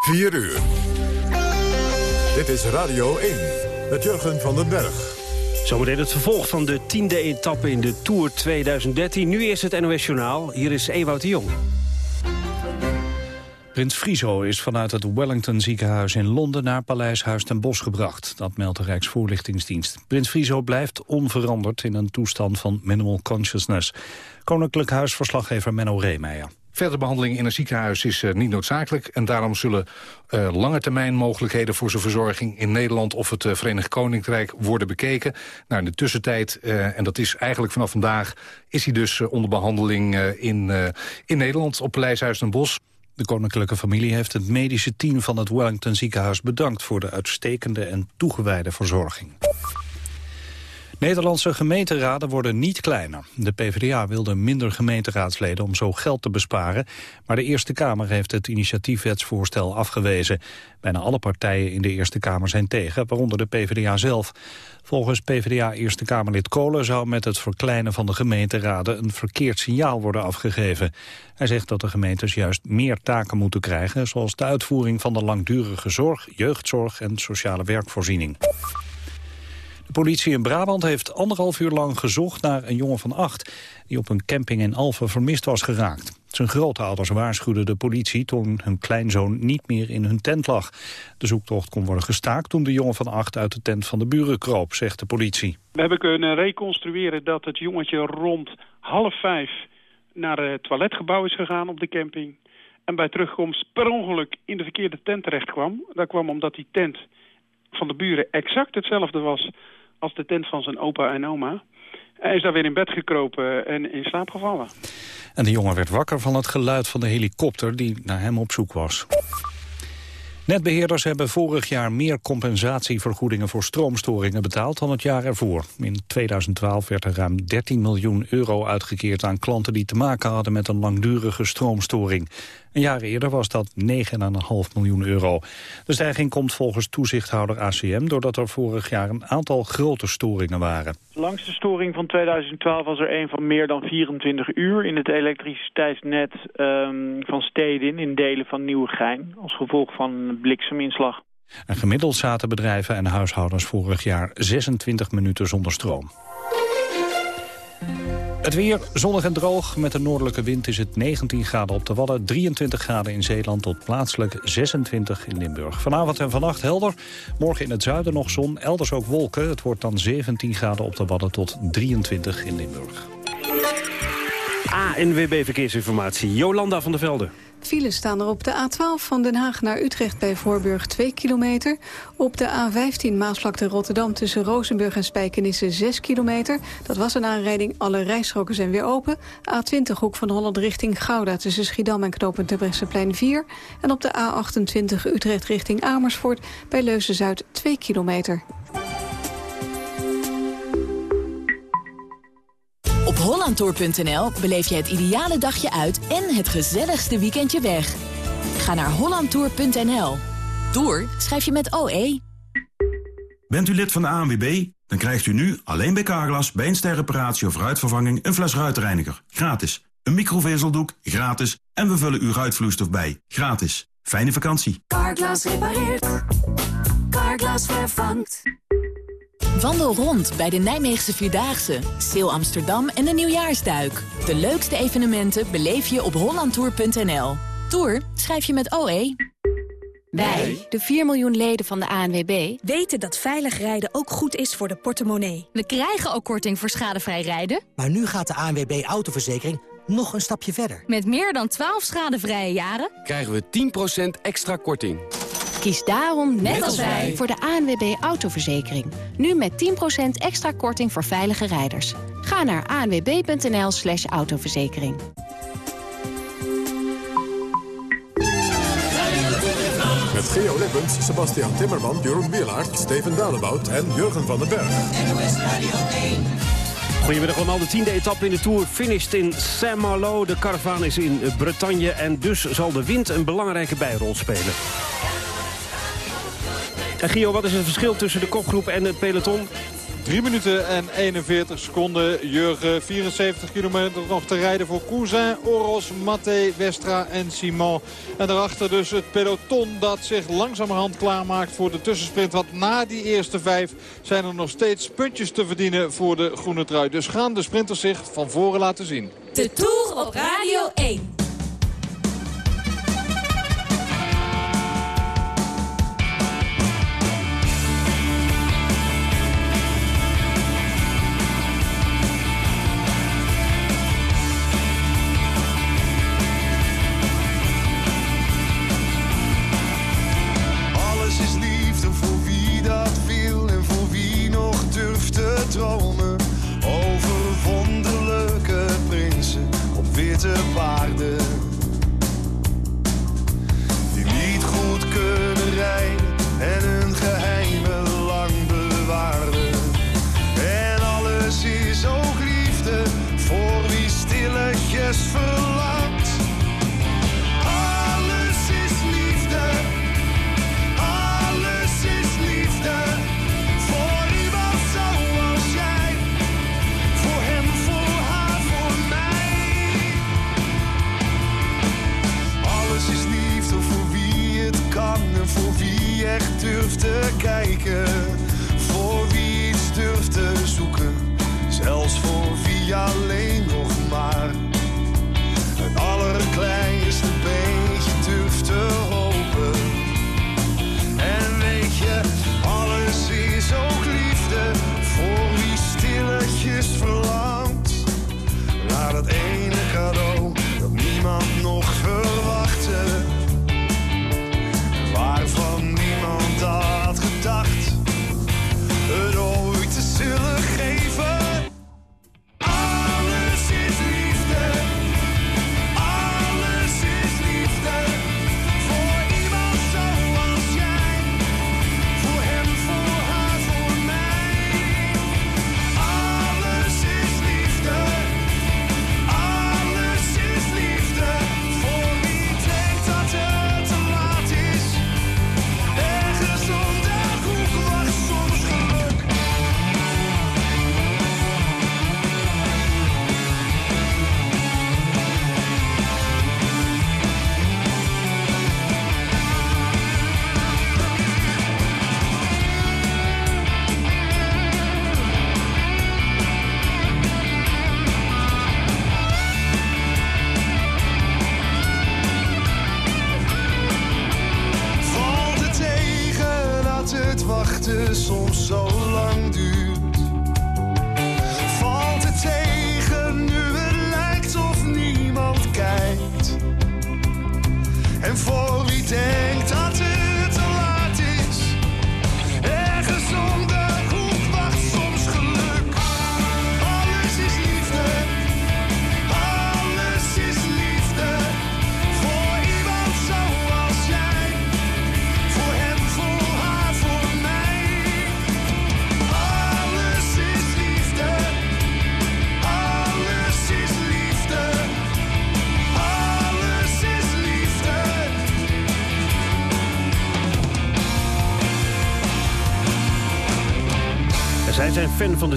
4 uur. Dit is Radio 1 met Jurgen van den Berg. Zometeen het vervolg van de tiende etappe in de Tour 2013. Nu eerst het NOS Journaal. Hier is Ewout de Jong. Prins Friso is vanuit het Wellington ziekenhuis in Londen naar Paleis Huis ten Bosch gebracht. Dat meldt de Rijksvoorlichtingsdienst. Prins Friso blijft onveranderd in een toestand van minimal consciousness. Koninklijk Huisverslaggever Menno Reemeijer. Verdere behandeling in een ziekenhuis is uh, niet noodzakelijk. En daarom zullen uh, lange termijn mogelijkheden voor zijn verzorging in Nederland of het uh, Verenigd Koninkrijk worden bekeken. Nou, in de tussentijd, en dat is eigenlijk vanaf vandaag, is hij dus onder behandeling in, in Nederland op Paleishuis den Bosch. De koninklijke familie heeft het medische team van het Wellington ziekenhuis bedankt voor de uitstekende en toegewijde verzorging. Nederlandse gemeenteraden worden niet kleiner. De PvdA wilde minder gemeenteraadsleden om zo geld te besparen. Maar de Eerste Kamer heeft het initiatiefwetsvoorstel afgewezen. Bijna alle partijen in de Eerste Kamer zijn tegen, waaronder de PvdA zelf. Volgens PvdA Eerste Kamerlid Kolen zou met het verkleinen van de gemeenteraden een verkeerd signaal worden afgegeven. Hij zegt dat de gemeentes juist meer taken moeten krijgen, zoals de uitvoering van de langdurige zorg, jeugdzorg en sociale werkvoorziening. De politie in Brabant heeft anderhalf uur lang gezocht naar een jongen van acht... die op een camping in Alphen vermist was geraakt. Zijn grootouders waarschuwden de politie toen hun kleinzoon niet meer in hun tent lag. De zoektocht kon worden gestaakt toen de jongen van acht uit de tent van de buren kroop, zegt de politie. We hebben kunnen reconstrueren dat het jongetje rond half vijf naar het toiletgebouw is gegaan op de camping. En bij terugkomst per ongeluk in de verkeerde tent terecht kwam. Dat kwam omdat die tent van de buren exact hetzelfde was als de tent van zijn opa en oma. Hij is daar weer in bed gekropen en in slaap gevallen. En de jongen werd wakker van het geluid van de helikopter die naar hem op zoek was. Netbeheerders hebben vorig jaar meer compensatievergoedingen voor stroomstoringen betaald dan het jaar ervoor. In 2012 werd er ruim 13 miljoen euro uitgekeerd aan klanten die te maken hadden met een langdurige stroomstoring. Een jaar eerder was dat 9,5 miljoen euro. De stijging komt volgens toezichthouder ACM doordat er vorig jaar een aantal grote storingen waren. De langste storing van 2012 was er een van meer dan 24 uur in het elektriciteitsnet um, van steden in delen van Nieuwegein als gevolg van blikseminslag. En gemiddeld zaten bedrijven en huishoudens vorig jaar 26 minuten zonder stroom. Het weer zonnig en droog. Met de noordelijke wind is het 19 graden op de Wadden, 23 graden in Zeeland tot plaatselijk 26 in Limburg. Vanavond en vannacht helder. Morgen in het zuiden nog zon, elders ook wolken. Het wordt dan 17 graden op de Wadden tot 23 in Limburg. ANWB Verkeersinformatie, Jolanda van der Velde. Files staan er op de A12 van Den Haag naar Utrecht bij Voorburg 2 kilometer. Op de A15 Maasvlakte Rotterdam tussen Rozenburg en Spijkenisse 6 kilometer. Dat was een aanrijding, alle rijstroken zijn weer open. A20 Hoek van Holland richting Gouda tussen Schiedam en Knoopend Terbrechtseplein 4. En op de A28 Utrecht richting Amersfoort bij Leuzen-Zuid 2 kilometer. hollandtour.nl beleef je het ideale dagje uit en het gezelligste weekendje weg. Ga naar hollandtour.nl. Tour schrijf je met OE. Bent u lid van de ANWB? Dan krijgt u nu alleen bij Carglass bij een sterreparatie of ruitvervanging een fles ruitreiniger. Gratis. Een microvezeldoek. Gratis. En we vullen uw ruitvloeistof bij. Gratis. Fijne vakantie. Carglass repareert. Carglass vervangt. Wandel rond bij de Nijmeegse Vierdaagse, Seel Amsterdam en de Nieuwjaarsduik. De leukste evenementen beleef je op hollandtour.nl. Tour schrijf je met OE. Wij, de 4 miljoen leden van de ANWB, weten dat veilig rijden ook goed is voor de portemonnee. We krijgen ook korting voor schadevrij rijden. Maar nu gaat de ANWB Autoverzekering nog een stapje verder. Met meer dan 12 schadevrije jaren krijgen we 10% extra korting. Kies daarom, net als wij, voor de ANWB Autoverzekering. Nu met 10% extra korting voor veilige rijders. Ga naar anwb.nl slash autoverzekering. Met Geo Lippens, Sebastian Timmerman, Jeroen Wielaert, Steven Dalebout en Jurgen van den Berg. Goedemiddag allemaal, de tiende etappe in de Tour finished in Saint-Malo. De caravaan is in Bretagne en dus zal de wind een belangrijke bijrol spelen. En Gio, wat is het verschil tussen de kopgroep en het peloton? 3 minuten en 41 seconden. Jurgen, 74 kilometer nog te rijden voor Cousin, Oros, Matte, Westra en Simon. En daarachter dus het peloton dat zich langzamerhand klaarmaakt voor de tussensprint. Want na die eerste vijf zijn er nog steeds puntjes te verdienen voor de groene trui. Dus gaan de sprinters zich van voren laten zien. De Tour op Radio 1.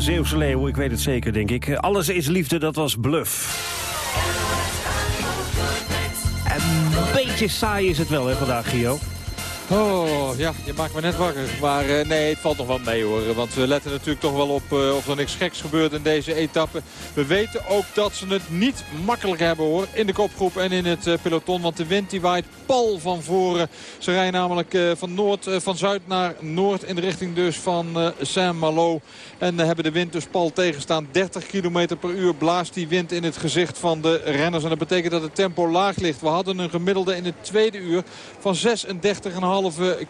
Zeeuwse Leeuw, ik weet het zeker, denk ik. Alles is liefde, dat was bluff. En een beetje saai is het wel, hè, vandaag, Gio. Oh, ja, je maakt me net wakker. Maar eh, nee, het valt nog wel mee hoor. Want we letten natuurlijk toch wel op eh, of er niks geks gebeurt in deze etappe. We weten ook dat ze het niet makkelijk hebben hoor. In de kopgroep en in het eh, peloton. Want de wind die waait pal van voren. Ze rijden namelijk van, noord, van zuid naar noord. In de richting dus van Saint-Malo. En hebben de wind dus pal tegenstaan. 30 km per uur blaast die wind in het gezicht van de renners. En dat betekent dat het tempo laag ligt. We hadden een gemiddelde in het tweede uur van 36,5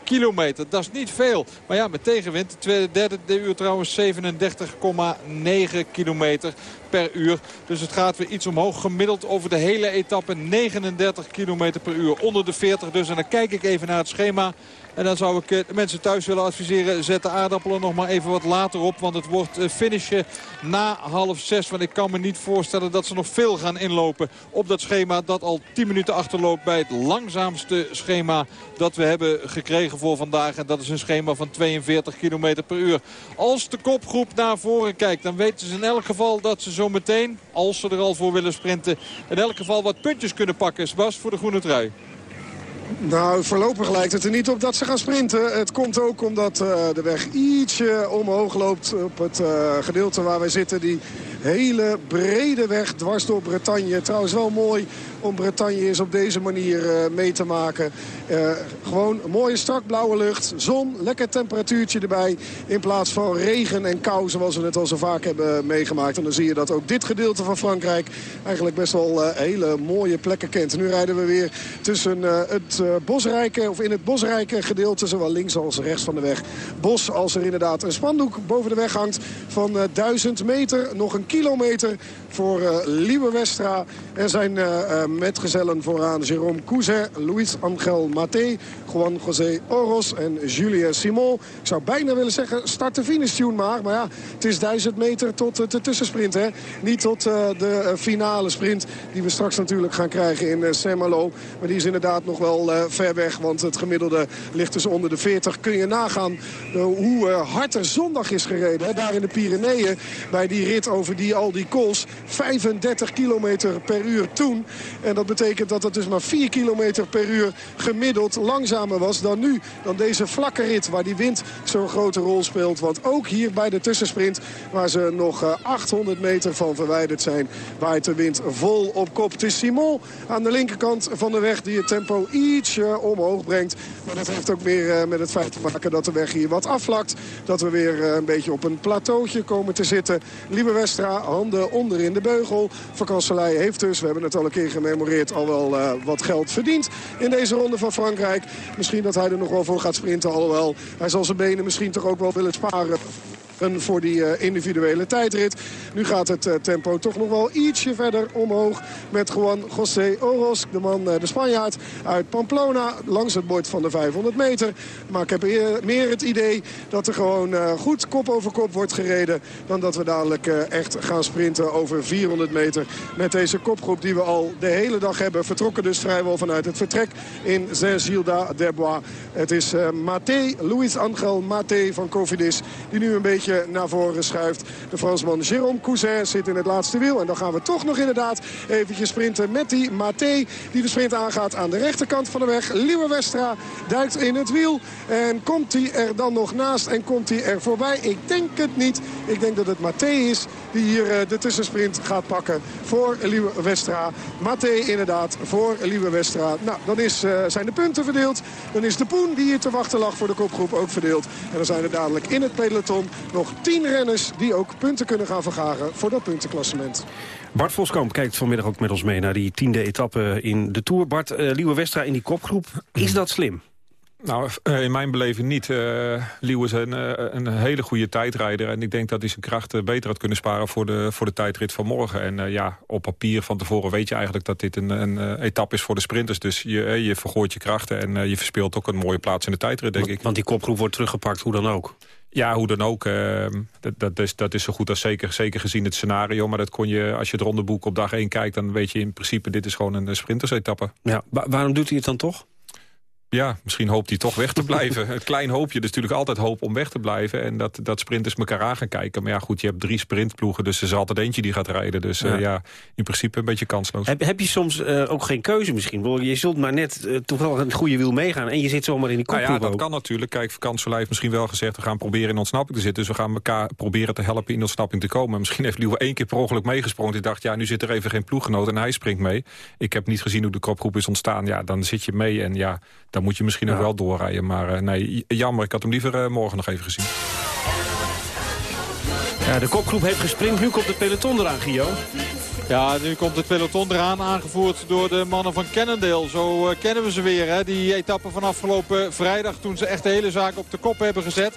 kilometer. Dat is niet veel. Maar ja, met tegenwind. De tweede, derde uur trouwens 37,9 kilometer. per uur. Dus het gaat weer iets omhoog. Gemiddeld over de hele etappe 39 km per uur. Onder de 40 dus. En dan kijk ik even naar het schema. En dan zou ik eh, de mensen thuis willen adviseren... zet de aardappelen nog maar even wat later op. Want het wordt eh, finishen na half zes. Want ik kan me niet voorstellen dat ze nog veel gaan inlopen... op dat schema dat al 10 minuten achterloopt... bij het langzaamste schema dat we hebben gekregen voor vandaag. En dat is een schema van 42 km per uur. Als de kopgroep naar voren kijkt... dan weten ze in elk geval dat ze zo meteen, als ze er al voor willen sprinten... in elk geval wat puntjes kunnen pakken. Sebas voor de groene trui. Nou, voorlopig lijkt het er niet op dat ze gaan sprinten. Het komt ook omdat uh, de weg ietsje omhoog loopt op het uh, gedeelte waar wij zitten. Die hele brede weg dwars door Bretagne. Trouwens wel mooi om Bretagne eens op deze manier uh, mee te maken. Uh, gewoon mooie strak blauwe lucht, zon, lekker temperatuurtje erbij. In plaats van regen en kou zoals we het al zo vaak hebben meegemaakt. En dan zie je dat ook dit gedeelte van Frankrijk eigenlijk best wel uh, hele mooie plekken kent. En nu rijden we weer tussen het bosrijke, of in het bosrijke gedeelte, zowel links als rechts van de weg. Bos als er inderdaad een spandoek boven de weg hangt van 1000 meter. Nog een kilometer voor uh, Liebe Westra en zijn uh, uh, metgezellen vooraan. Jérôme Cousin, Luis Angel Maté, Juan José Oros en Julien Simon. Ik zou bijna willen zeggen start de finish tune maar. Maar ja, het is 1000 meter tot de tussensprint. Hè? Niet tot de finale sprint die we straks natuurlijk gaan krijgen in Saint-Malo. Maar die is inderdaad nog wel ver weg. Want het gemiddelde ligt dus onder de 40. Kun je nagaan hoe hard er zondag is gereden. Hè? Daar in de Pyreneeën bij die rit over die, al die kools. 35 kilometer per uur toen. En dat betekent dat het dus maar 4 kilometer per uur gemiddeld langzamer was dan nu. Dan deze vlakke rit waar die wind zo'n grote rol speelt. Want ook hier bij de tussensprint waar ze nog 800 meter van verwijderd zijn... waait de wind vol op kop. Het is Simon aan de linkerkant van de weg die het tempo ietsje omhoog brengt. Maar dat heeft ook weer met het feit te maken dat de weg hier wat afvlakt. Dat we weer een beetje op een plateautje komen te zitten. Lieve Westra, handen onderin de beugel. Vakanselij heeft dus, we hebben het al een keer gememoreerd... al wel uh, wat geld verdiend in deze ronde van Frankrijk. Misschien dat hij er nog wel voor gaat sprinten, alhoewel... hij zal zijn benen misschien toch ook wel willen sparen voor die uh, individuele tijdrit. Nu gaat het uh, tempo toch nog wel ietsje verder omhoog met Juan José Oros, de man, uh, de Spanjaard uit Pamplona, langs het bord van de 500 meter. Maar ik heb meer het idee dat er gewoon goed kop over kop wordt gereden dan dat we dadelijk echt gaan sprinten over 400 meter met deze kopgroep die we al de hele dag hebben. Vertrokken dus vrijwel vanuit het vertrek in Saint-Gilda-des-Bois. Het is Maté, Luis Angel Maté van Cofidis die nu een beetje naar voren schuift. De Fransman Jérôme Cousin zit in het laatste wiel. En dan gaan we toch nog inderdaad eventjes sprinten met die Maté. Die de sprint aangaat aan de rechterkant van de weg. Liewe Westra duikt in het wiel. En komt hij er dan nog naast en komt hij er voorbij? Ik denk het niet. Ik denk dat het Maté is die hier uh, de tussensprint gaat pakken voor Liewe Westra. Maté inderdaad voor Liewe Westra. Nou, dan is, uh, zijn de punten verdeeld. Dan is de poen die hier te wachten lag voor de kopgroep ook verdeeld. En dan zijn er dadelijk in het peloton nog tien renners die ook punten kunnen gaan vergaren voor dat puntenklassement. Bart Voskamp kijkt vanmiddag ook met ons mee naar die tiende etappe in de Tour. Bart, uh, Liewe Westra in die kopgroep, is dat slim? Nou, in mijn beleving niet. Uh, Leeuw is een, een, hele goede tijdrijder. En ik denk dat hij zijn krachten beter had kunnen sparen voor de, voor de tijdrit van morgen. En uh, ja, op papier van tevoren weet je eigenlijk dat dit een, een etappe is voor de sprinters. Dus je, je vergooit je krachten en je verspeelt ook een mooie plaats in de tijdrit, denk want, ik. Want die kopgroep wordt teruggepakt, hoe dan ook. Ja, hoe dan ook. Uh, dat, dat, is, dat is zo goed als zeker, zeker gezien het scenario. Maar dat kon je, als je het rondeboek op dag 1 kijkt... dan weet je in principe, dit is gewoon een sprintersetappe. Ja, waarom doet hij het dan toch? Ja, misschien hoopt hij toch weg te blijven. een klein hoopje, dus natuurlijk altijd hoop om weg te blijven. En dat, dat sprinters elkaar aan gaan kijken. Maar ja, goed, je hebt drie sprintploegen, dus er is altijd eentje die gaat rijden. Dus ja, uh, ja in principe een beetje kansloos. Heb, heb je soms uh, ook geen keuze misschien? Je zult maar net uh, toch wel een goede wiel meegaan en je zit zomaar in die kopgroep nou ja, dat ook. kan natuurlijk. Kijk, vakantielij heeft misschien wel gezegd... we gaan proberen in ontsnapping te zitten. Dus we gaan elkaar proberen te helpen in ontsnapping te komen. Misschien heeft Liewe één keer per ongeluk meegesprongen. Die dacht, ja, nu zit er even geen ploeggenoot en hij springt mee. Ik heb niet gezien hoe de kopgroep is ontstaan. Ja, dan zit je mee en ja, dan moet je misschien ja. nog wel doorrijden. Maar uh, nee, jammer. Ik had hem liever uh, morgen nog even gezien. Ja, de kopgroep heeft gesprint. Nu komt de peloton eraan, Gio. Ja, nu komt het peloton eraan, aangevoerd door de mannen van Cannondale. Zo uh, kennen we ze weer, hè? die etappe van afgelopen vrijdag... toen ze echt de hele zaak op de kop hebben gezet.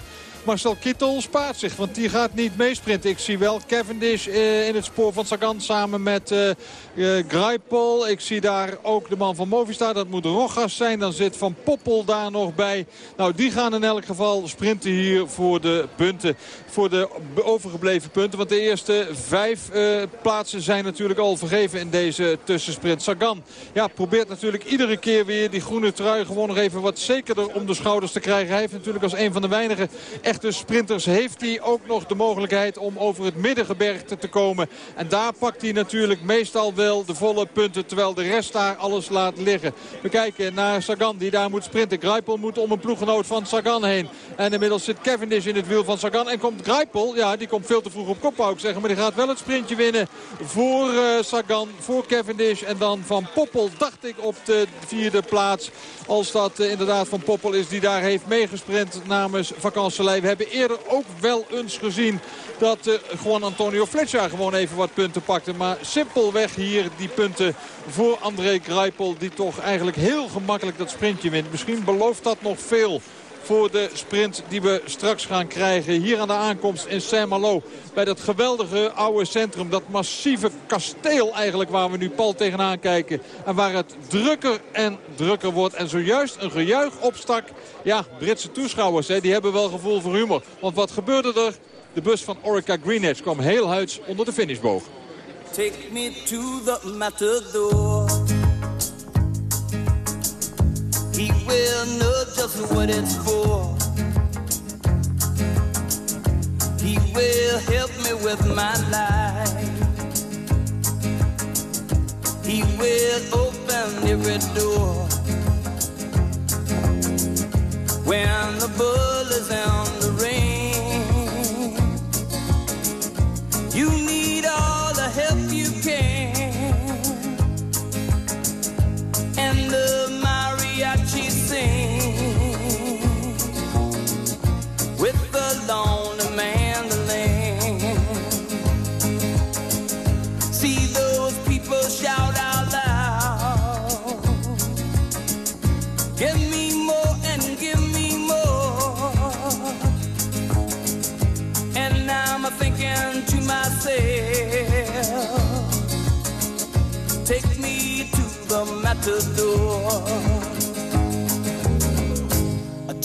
Marcel Kittel spaart zich, want die gaat niet meesprinten. Ik zie wel Cavendish uh, in het spoor van Sagan samen met uh, uh. Ik zie daar ook de man van Movistar, dat moet Rogas zijn. Dan zit Van Poppel daar nog bij. Nou, die gaan in elk geval sprinten hier voor de punten. Voor de overgebleven punten. Want de eerste vijf plaatsen zijn natuurlijk al vergeven in deze tussensprint. Sagan ja, probeert natuurlijk iedere keer weer die groene trui gewoon nog even wat zekerder om de schouders te krijgen. Hij heeft natuurlijk als een van de weinige echte sprinters heeft hij ook nog de mogelijkheid om over het middengebergte te komen. En daar pakt hij natuurlijk meestal wel de volle punten. Terwijl de rest daar alles laat liggen. We kijken naar Sagan die daar moet sprinten. Greipel moet om een ploeggenoot van Sagan heen. En inmiddels zit Cavendish in het wiel van Sagan. En komt Greipel, ja die komt veel te vroeg op kop ik zeggen. Maar die gaat wel het sprintje winnen voor uh, Sagan, voor Cavendish. En dan Van Poppel dacht ik op de vierde plaats. Als dat uh, inderdaad Van Poppel is die daar heeft meegesprint namens Vakanselij. We hebben eerder ook wel eens gezien dat uh, Juan Antonio Fletcher gewoon even wat punten pakte. Maar simpelweg hier die punten voor André Greipel. Die toch eigenlijk heel gemakkelijk dat sprintje wint. Misschien belooft dat nog veel voor de sprint die we straks gaan krijgen. Hier aan de aankomst in Saint-Malo. Bij dat geweldige oude centrum. Dat massieve kasteel eigenlijk waar we nu pal tegenaan kijken. En waar het drukker en drukker wordt. En zojuist een gejuich opstak. Ja, Britse toeschouwers hè, die hebben wel gevoel voor humor. Want wat gebeurde er? De bus van Orica Greenedge kwam heel huids onder de finishboog. Take me to the matador. He will know just what it's for. He will help me with my life. He will open every door. When the bull is on the rain, you need all the help you can.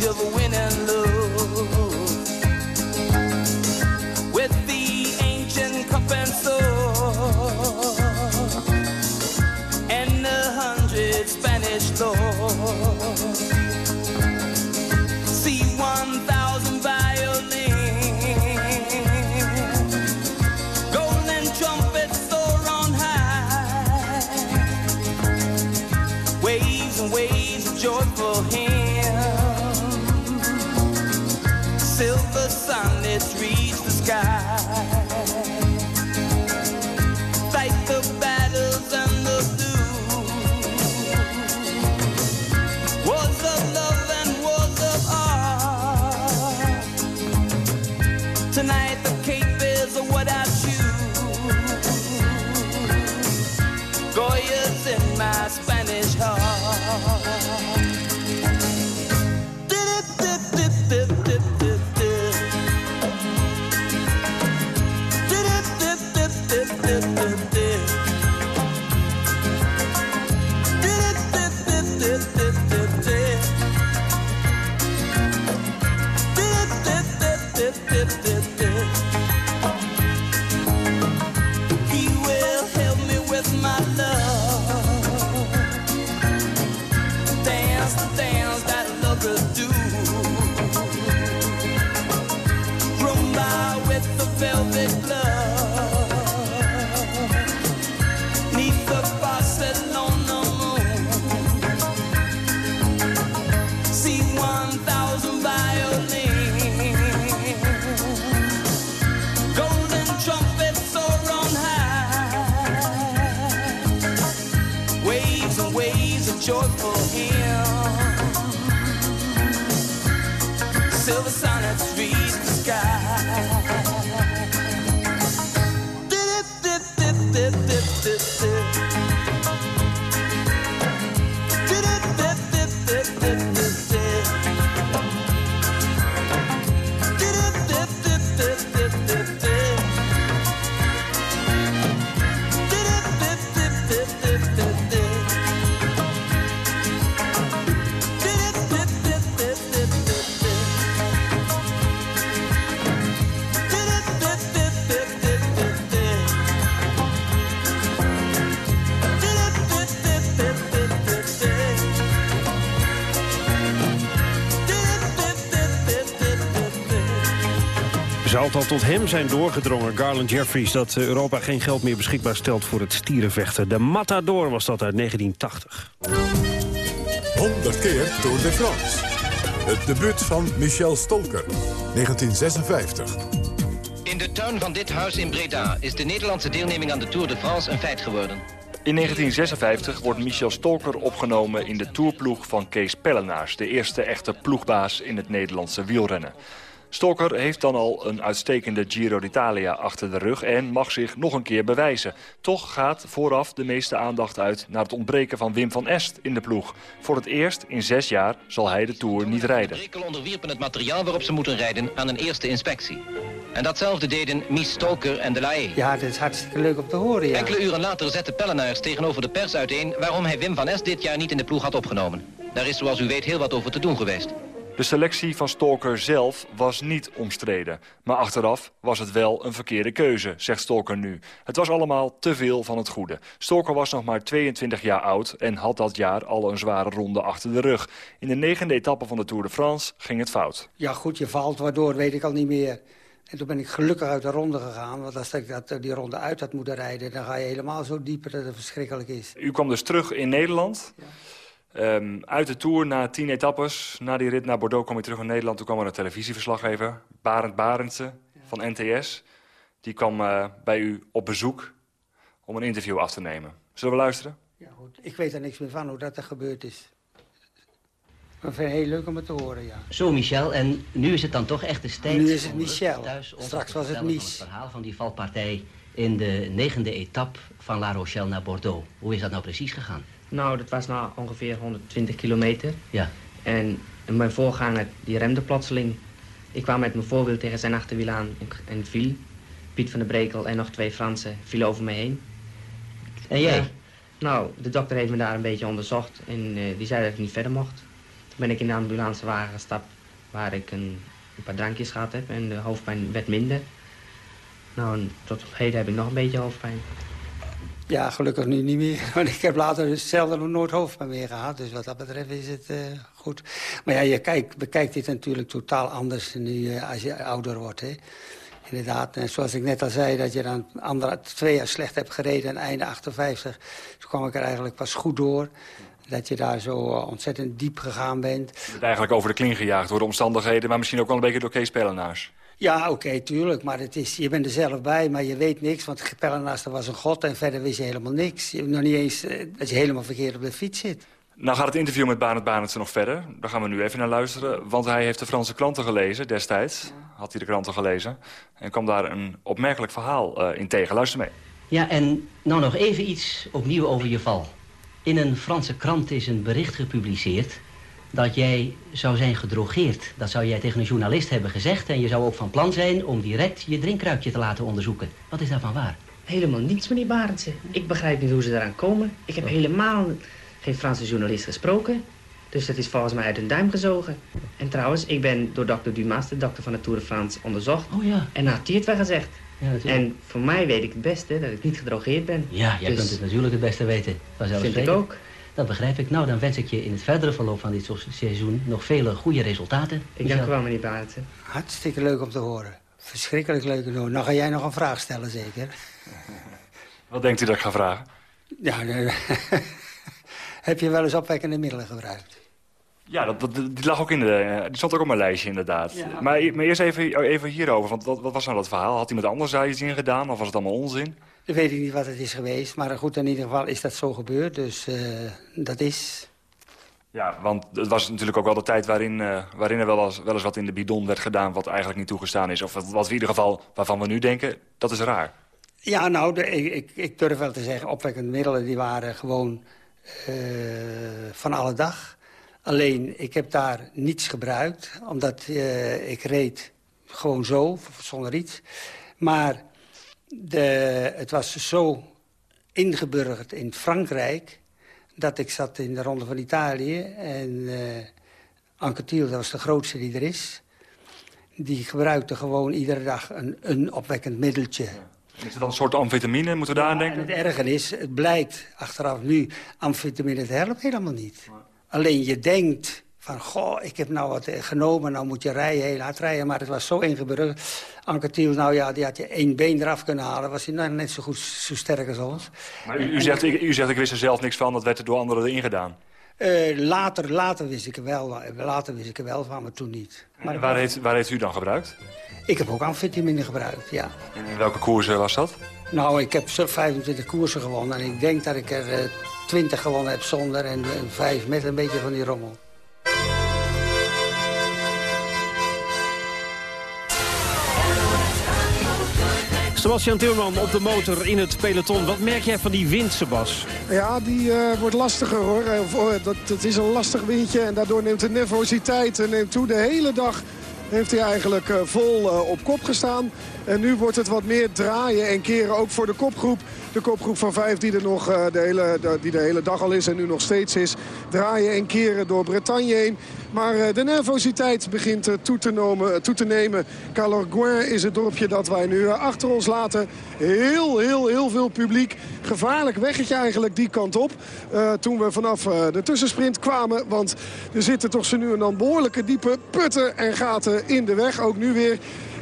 age of winning love with the ancient cup and sword dream. Tot hem zijn doorgedrongen, Garland Jeffries... dat eh, Europa geen geld meer beschikbaar stelt voor het stierenvechten. De Matador was dat uit 1980. 100 keer Tour de France. Het debuut van Michel Stolker, 1956. In de tuin van dit huis in Breda is de Nederlandse deelneming aan de Tour de France een feit geworden. In 1956 wordt Michel Stolker opgenomen in de tourploeg van Kees Pellenaars... de eerste echte ploegbaas in het Nederlandse wielrennen. Stolker heeft dan al een uitstekende Giro d'Italia achter de rug... en mag zich nog een keer bewijzen. Toch gaat vooraf de meeste aandacht uit naar het ontbreken van Wim van Est in de ploeg. Voor het eerst in zes jaar zal hij de Tour niet rijden. Brekel onderwierpen het materiaal waarop ze moeten rijden aan een eerste inspectie. En datzelfde deden Mies Stolker en de Lae. Ja, dat is hartstikke leuk om te horen, ja. Enkele uren later zette Pellenaars tegenover de pers uiteen... waarom hij Wim van Est dit jaar niet in de ploeg had opgenomen. Daar is, zoals u weet, heel wat over te doen geweest. De selectie van Stolker zelf was niet omstreden. Maar achteraf was het wel een verkeerde keuze, zegt Stolker nu. Het was allemaal te veel van het goede. Stolker was nog maar 22 jaar oud en had dat jaar al een zware ronde achter de rug. In de negende etappe van de Tour de France ging het fout. Ja, goed, je valt, waardoor weet ik al niet meer. En toen ben ik gelukkig uit de ronde gegaan. Want als ik dat, die ronde uit had moeten rijden... dan ga je helemaal zo dieper dat het verschrikkelijk is. U kwam dus terug in Nederland... Ehm, uit de Tour na tien etappes. Na die rit naar Bordeaux kwam je terug in Nederland. Toen kwam er een televisieverslaggever, Barend Barendse van NTS. Die kwam eh, bij u op bezoek om een interview af te nemen. Zullen we luisteren? Ja, goed. Ik weet er niks meer van hoe dat er gebeurd is. Maar vind het heel leuk om het te horen, ja. Zo, Michel, en nu is het dan toch echt de tijd... Nu is het Michel. thuis Straks was het Mies. Het verhaal van die valpartij in de negende etappe van La Rochelle naar Bordeaux. Hoe is dat nou precies gegaan? Nou, dat was na ongeveer 120 kilometer. Ja. En mijn voorganger, die remde plotseling. Ik kwam met mijn voorwiel tegen zijn achterwiel aan en, en viel. Piet van der Brekel en nog twee Fransen vielen over me heen. En jij? Ja. nou, de dokter heeft me daar een beetje onderzocht en eh, die zei dat ik niet verder mocht. Toen ben ik in de ambulancewagen gestapt waar ik een, een paar drankjes gehad heb en de hoofdpijn werd minder. Nou, en tot op heden heb ik nog een beetje hoofdpijn. Ja, gelukkig nu niet meer. Want ik heb later dus zelden nooit hoofdpijn meer gehad. Dus wat dat betreft is het eh, goed. Maar ja, je kijkt, bekijkt dit natuurlijk totaal anders nu eh, als je ouder wordt. Hè. Inderdaad, en zoals ik net al zei, dat je dan andere, twee jaar slecht hebt gereden... en einde 58, toen kwam ik er eigenlijk pas goed door. Dat je daar zo eh, ontzettend diep gegaan bent. Je bent eigenlijk over de kling gejaagd door de omstandigheden... maar misschien ook wel een beetje door Kees Pellenaars. Ja, oké, tuurlijk. Maar het is, je bent er zelf bij, maar je weet niks. Want Pellenaars, er was een god en verder wist je helemaal niks. Je hebt nog niet eens eh, dat je helemaal verkeerd op de fiets zit. Nou gaat het interview met Barend Barendse nog verder. Daar gaan we nu even naar luisteren. Want hij heeft de Franse kranten gelezen destijds. Had hij de kranten gelezen. En kwam daar een opmerkelijk verhaal eh, in tegen. Luister mee. Ja, en nou nog even iets opnieuw over je val. In een Franse krant is een bericht gepubliceerd dat jij zou zijn gedrogeerd. Dat zou jij tegen een journalist hebben gezegd... en je zou ook van plan zijn om direct je drinkkruikje te laten onderzoeken. Wat is daarvan waar? Helemaal niets, meneer Barendse. Ik begrijp niet hoe ze eraan komen. Ik heb helemaal geen Franse journalist gesproken. Dus dat is volgens mij uit hun duim gezogen. En trouwens, ik ben door dokter Dumas, de dokter van de Tour de France, onderzocht. Oh ja. En hij had het wel gezegd. Ja, en voor mij weet ik het beste dat ik niet gedrogeerd ben. Ja, jij Dus kunt het natuurlijk het beste weten. Vanzelfsprekend. Vind ik ook. Dat begrijp ik. Nou, dan wens ik je in het verdere verloop van dit seizoen nog vele goede resultaten. Ik dank u wel, meneer Barendse. Hartstikke leuk om te horen. Verschrikkelijk leuk om te horen. Nou ga jij nog een vraag stellen, zeker? Wat denkt u dat ik ga vragen? Ja, nee. heb je wel eens opwekkende middelen gebruikt? Ja, dat, dat, die lag ook in de, eh, die stond ook op mijn lijstje inderdaad. Ja. Maar, maar eerst even, even hierover, want wat, wat was nou dat verhaal? Had iemand anders daar iets in gedaan of was het allemaal onzin? Dan weet ik niet wat het is geweest. Maar goed, in ieder geval is dat zo gebeurd. Dus eh, dat is... Ja, want het was natuurlijk ook wel de tijd waarin, uh, waarin er wel eens, wel eens wat in de bidon werd gedaan... wat eigenlijk niet toegestaan is. Of wat, wat in ieder geval waarvan we nu denken, dat is raar. Ja, nou, de, ik, ik, durf wel te zeggen, opwekkende middelen... die waren gewoon uh, van alle dag. Alleen, ik heb daar niets gebruikt, omdat uh, ik reed gewoon zo, zonder iets. Maar de, het was zo ingeburgerd in Frankrijk... dat ik zat in de Ronde van Italië en uh, Anke Thiel, dat was de grootste die er is... die gebruikte gewoon iedere dag een, een opwekkend middeltje... Is het dan een soort amfetamine? Moeten we daar aan denken? En het erge is, het blijkt achteraf nu... amfetamine, het helpt helemaal niet. Alleen je denkt van, goh, ik heb nou wat genomen... nou moet je rijden, heel hard rijden. Maar het was zo ingeburgerd. Anke Thiel, nou ja, die had je één been eraf kunnen halen. Was hij nou net zo goed, zo sterk als ons. Maar u, u, zegt, ik, u zegt, ik wist er zelf niks van. Dat werd er door anderen erin gedaan. Uh, later, later, wist ik er wel, later wist ik er wel van, maar toen niet. Maar waar, heeft, waar heeft u dan gebruikt? Ik heb ook amfetamine gebruikt, ja. En in welke koersen was dat? Nou, ik heb 25 koersen gewonnen. En ik denk dat ik er uh, 20 gewonnen heb zonder en, en 5 met een beetje van die rommel. Sebastian Timmerman op de motor in het peloton. Wat merk jij van die wind, Sebas? Ja, die uh, wordt lastiger hoor. Dat, dat is een lastig windje en daardoor neemt de nervositeit neemt toe de hele dag heeft hij eigenlijk vol op kop gestaan. En nu wordt het wat meer draaien en keren ook voor de kopgroep. De kopgroep van vijf die er nog uh, de, hele, die de hele dag al is en nu nog steeds is. Draaien en keren door Bretagne heen. Maar uh, de nervositeit begint uh, toe, te nomen, toe te nemen. Calorguin is het dorpje dat wij nu achter ons laten. Heel, heel, heel veel publiek. Gevaarlijk weggetje eigenlijk die kant op. toen we vanaf de tussensprint kwamen. Want er zitten toch zo nu en dan behoorlijke diepe putten en gaten in de weg. Ook nu weer.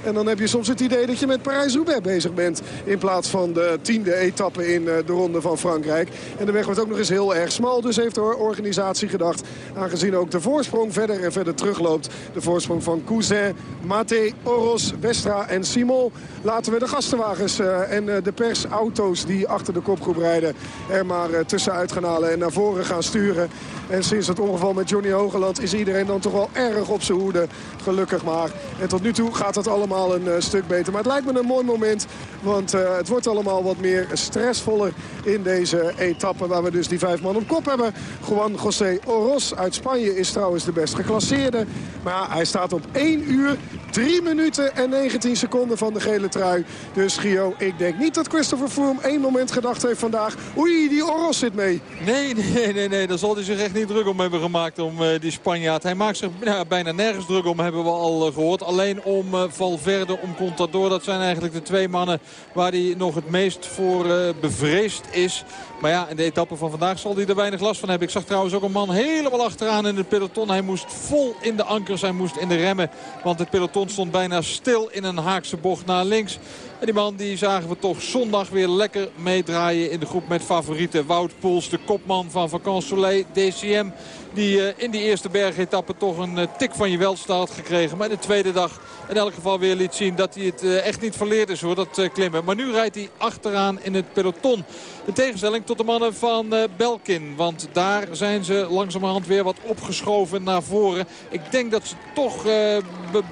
En dan heb je soms het idee dat je met Parijs-Roubaix bezig bent. In plaats van de tiende etappe in de Ronde van Frankrijk. En de weg wordt ook nog eens heel erg smal. Dus heeft de organisatie gedacht. Aangezien ook de voorsprong verder en verder terugloopt. De voorsprong van Cousin, Mate, Oros, Westra en Simon. Laten we de gastenwagens uh, en uh, de persauto's die achter de kopgroep rijden... er maar tussenuit gaan halen en naar voren gaan sturen. En sinds het ongeval met Johnny Hogeland is iedereen dan toch wel erg op zijn hoede. Gelukkig maar. En tot nu toe gaat het allemaal een uh, stuk beter. Maar het lijkt me een mooi moment. Want uh, het wordt allemaal wat meer stressvoller in deze etappe. Waar we dus die vijf man op kop hebben. Juan José Oros uit Spanje is trouwens de best geclasseerde. Maar hij staat op 1 uur, 3 minuten en 19 seconden van de gele trui. Dus Gio, ik denk niet dat Christopher Froome één moment gedacht heeft vandaag. Oei, die Oros zit mee. Nee, nee, nee, nee. Daar zal hij zich echt niet druk om hebben gemaakt om uh, die Spanjaard. Hij maakt zich bijna nergens druk om, hebben we al uh, gehoord. Alleen om uh, Valverde, om Contador. Dat zijn eigenlijk de twee mannen waar hij nog het meest voor bevreesd is. Maar ja, in de etappe van vandaag zal hij er weinig last van hebben. Ik zag trouwens ook een man helemaal achteraan in het peloton. Hij moest vol in de ankers, hij moest in de remmen. Want het peloton stond bijna stil in een haakse bocht naar links. En die man die zagen we toch zondag weer lekker meedraaien in de groep met favorieten. Wout Poels, de kopman van Vacances Soleil, DCM. Die uh, in die eerste bergetappe toch een uh, tik van je had gekregen. Maar de tweede dag in elk geval weer liet zien dat hij het uh, echt niet verleerd is hoor, dat klimmen. Maar nu rijdt hij achteraan in het peloton. De tegenstelling tot de mannen van Belkin. Want daar zijn ze langzamerhand weer wat opgeschoven naar voren. Ik denk dat ze toch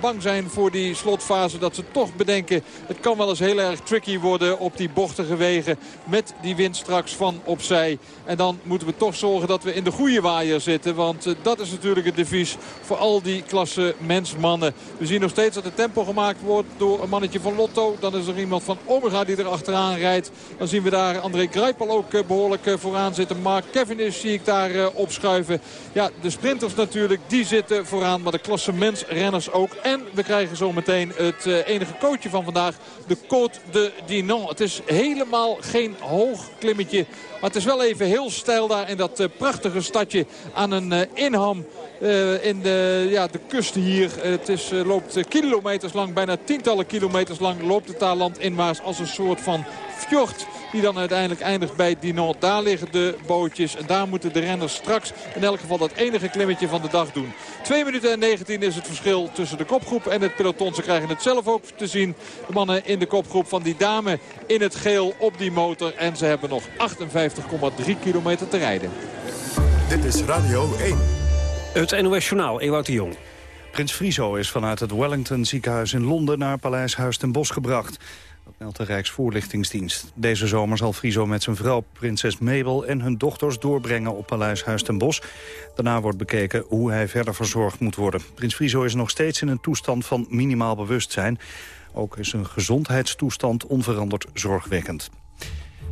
bang zijn voor die slotfase. Dat ze toch bedenken, het kan wel eens heel erg tricky worden op die bochtige wegen. Met die wind straks van opzij. En dan moeten we toch zorgen dat we in de goede waaier zitten. Want dat is natuurlijk het devies voor al die klasse mensmannen. We zien nog steeds dat het tempo gemaakt wordt door een mannetje van Lotto. Dan is er iemand van Omega die er achteraan rijdt. Dan zien we daar André Grijpel ook uh, behoorlijk uh, vooraan zitten. Mark Cavendish zie ik daar opschuiven. Ja, de sprinters natuurlijk, die zitten vooraan. Maar de klasse mensrenners ook. En we krijgen zo meteen het enige coachje van vandaag. De Côte de Dinan. Het is helemaal geen hoog klimmetje. Maar het is wel even heel stijl daar in dat prachtige stadje aan een inham. In de, ja, de kust hier. het is, loopt kilometers lang, bijna tientallen kilometers lang loopt het daar landinwaarts als een soort van fjord. Die dan uiteindelijk eindigt bij Dinan. Daar liggen de bootjes. En daar moeten de renners straks in elk geval dat enige klimmetje van de dag doen. 2 minuten en 19 is het verschil tussen de kopgroep en het peloton. Ze krijgen het zelf ook te zien. De mannen in de kopgroep van die dame in het geel op die motor. En ze hebben nog 58,3 kilometer te rijden. Dit is Radio 1. Het NOS Journaal, Ewout de Jong. Prins Friso is vanuit het Wellington ziekenhuis in Londen naar Paleis Huis ten Bosch gebracht. Dat meldt de Rijksvoorlichtingsdienst. Deze zomer zal Friso met zijn vrouw prinses Mabel en hun dochters doorbrengen op Paleis Huis ten Bosch. Daarna wordt bekeken hoe hij verder verzorgd moet worden. Prins Friso is nog steeds in een toestand van minimaal bewustzijn. Ook is zijn gezondheidstoestand onveranderd zorgwekkend.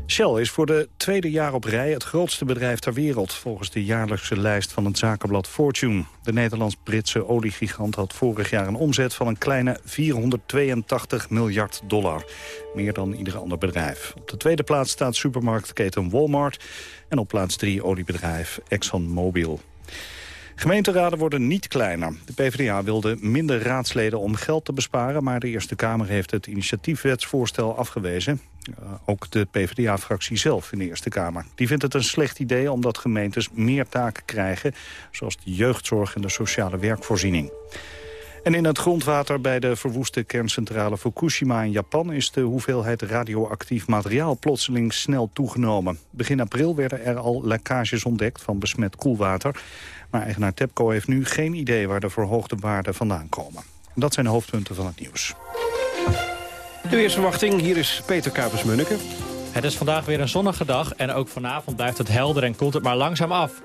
Shell is voor de tweede jaar op rij het grootste bedrijf ter wereld... volgens de jaarlijkse lijst van het zakenblad Fortune. De Nederlands-Britse oliegigant had vorig jaar een omzet... van een kleine 482 miljard dollar. Meer dan ieder ander bedrijf. Op de tweede plaats staat supermarktketen Walmart... en op plaats drie oliebedrijf ExxonMobil. Gemeenteraden worden niet kleiner. De PvdA wilde minder raadsleden om geld te besparen... maar de Eerste Kamer heeft het initiatiefwetsvoorstel afgewezen. Uh, ook de PvdA-fractie zelf in de Eerste Kamer. Die vindt het een slecht idee omdat gemeentes meer taken krijgen... zoals de jeugdzorg en de sociale werkvoorziening. En in het grondwater bij de verwoeste kerncentrale Fukushima in Japan... is de hoeveelheid radioactief materiaal plotseling snel toegenomen. Begin april werden er al lekkages ontdekt van besmet koelwater. Maar eigenaar TEPCO heeft nu geen idee waar de verhoogde waarden vandaan komen. Dat zijn de hoofdpunten van het nieuws. De weersverwachting, hier is Peter Kuipers-Munneke. Het is vandaag weer een zonnige dag en ook vanavond blijft het helder en koelt het maar langzaam af.